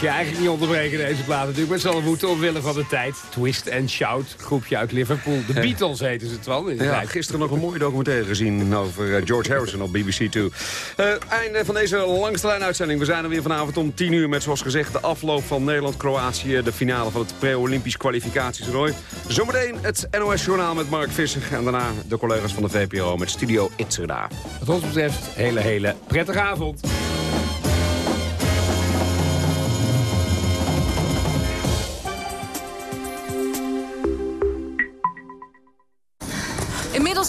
Mag je eigenlijk niet onderbreken deze plaat natuurlijk. Maar zal moeten omwille van de tijd. Twist and Shout, groepje uit Liverpool. De Beatles heten ze het wel. Ja, gisteren nog een mooie documentaire gezien over eh, George Harrison op BBC 2. Eh einde van deze langste lijnuitzending. We zijn er weer vanavond om 10 uur met zoals gezegd de afloop van Nederland-Kroatië. De finale van het pre-Olympisch kwalificatietoernooi. Zometeen het NOS-journaal met Mark Visser. En daarna de collega's van de VPRO met Studio Itzerda. Wat ons betreft, hele, hele prettige avond.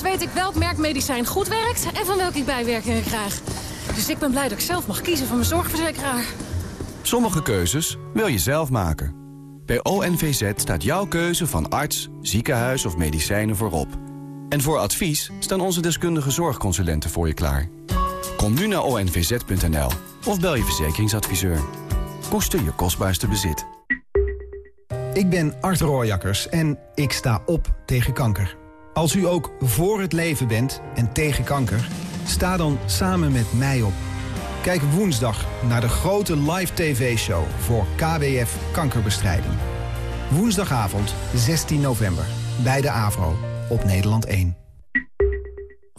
Inmiddels weet ik welk merk medicijn goed werkt en van welke ik bijwerkingen krijg. Dus ik ben blij dat ik zelf mag kiezen van mijn zorgverzekeraar. Sommige keuzes wil je zelf maken. Bij ONVZ staat jouw keuze van arts, ziekenhuis of medicijnen voorop. En voor advies staan onze deskundige zorgconsulenten voor je klaar. Kom nu naar onvz.nl of bel je verzekeringsadviseur. Koester je kostbaarste bezit. Ik ben Art Rooijakkers en ik sta op tegen kanker. Als u ook voor het leven bent en tegen kanker, sta dan samen met mij op. Kijk woensdag naar de grote live tv-show voor KWF Kankerbestrijding. Woensdagavond 16 november bij de AVRO op Nederland 1.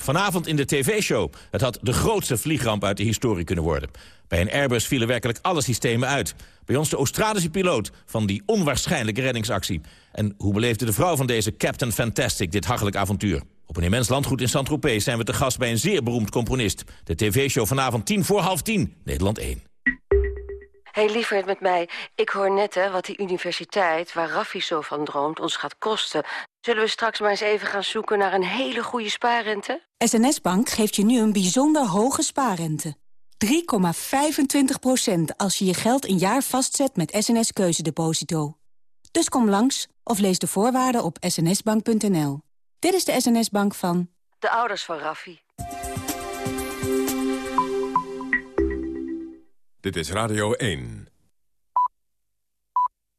Vanavond in de tv-show. Het had de grootste vliegramp uit de historie kunnen worden. Bij een Airbus vielen werkelijk alle systemen uit. Bij ons de Australische piloot van die onwaarschijnlijke reddingsactie. En hoe beleefde de vrouw van deze Captain Fantastic dit hachelijk avontuur? Op een immens landgoed in Saint-Tropez zijn we te gast bij een zeer beroemd componist. De tv-show vanavond 10 voor half 10, Nederland 1. Hé, hey, lieverd met mij. Ik hoor net hè, wat die universiteit, waar Raffi zo van droomt, ons gaat kosten. Zullen we straks maar eens even gaan zoeken naar een hele goede spaarrente? SNS Bank geeft je nu een bijzonder hoge spaarrente. 3,25% als je je geld een jaar vastzet met SNS Keuzedeposito. Dus kom langs of lees de voorwaarden op snsbank.nl. Dit is de SNS Bank van... De ouders van Raffi. Dit is Radio 1.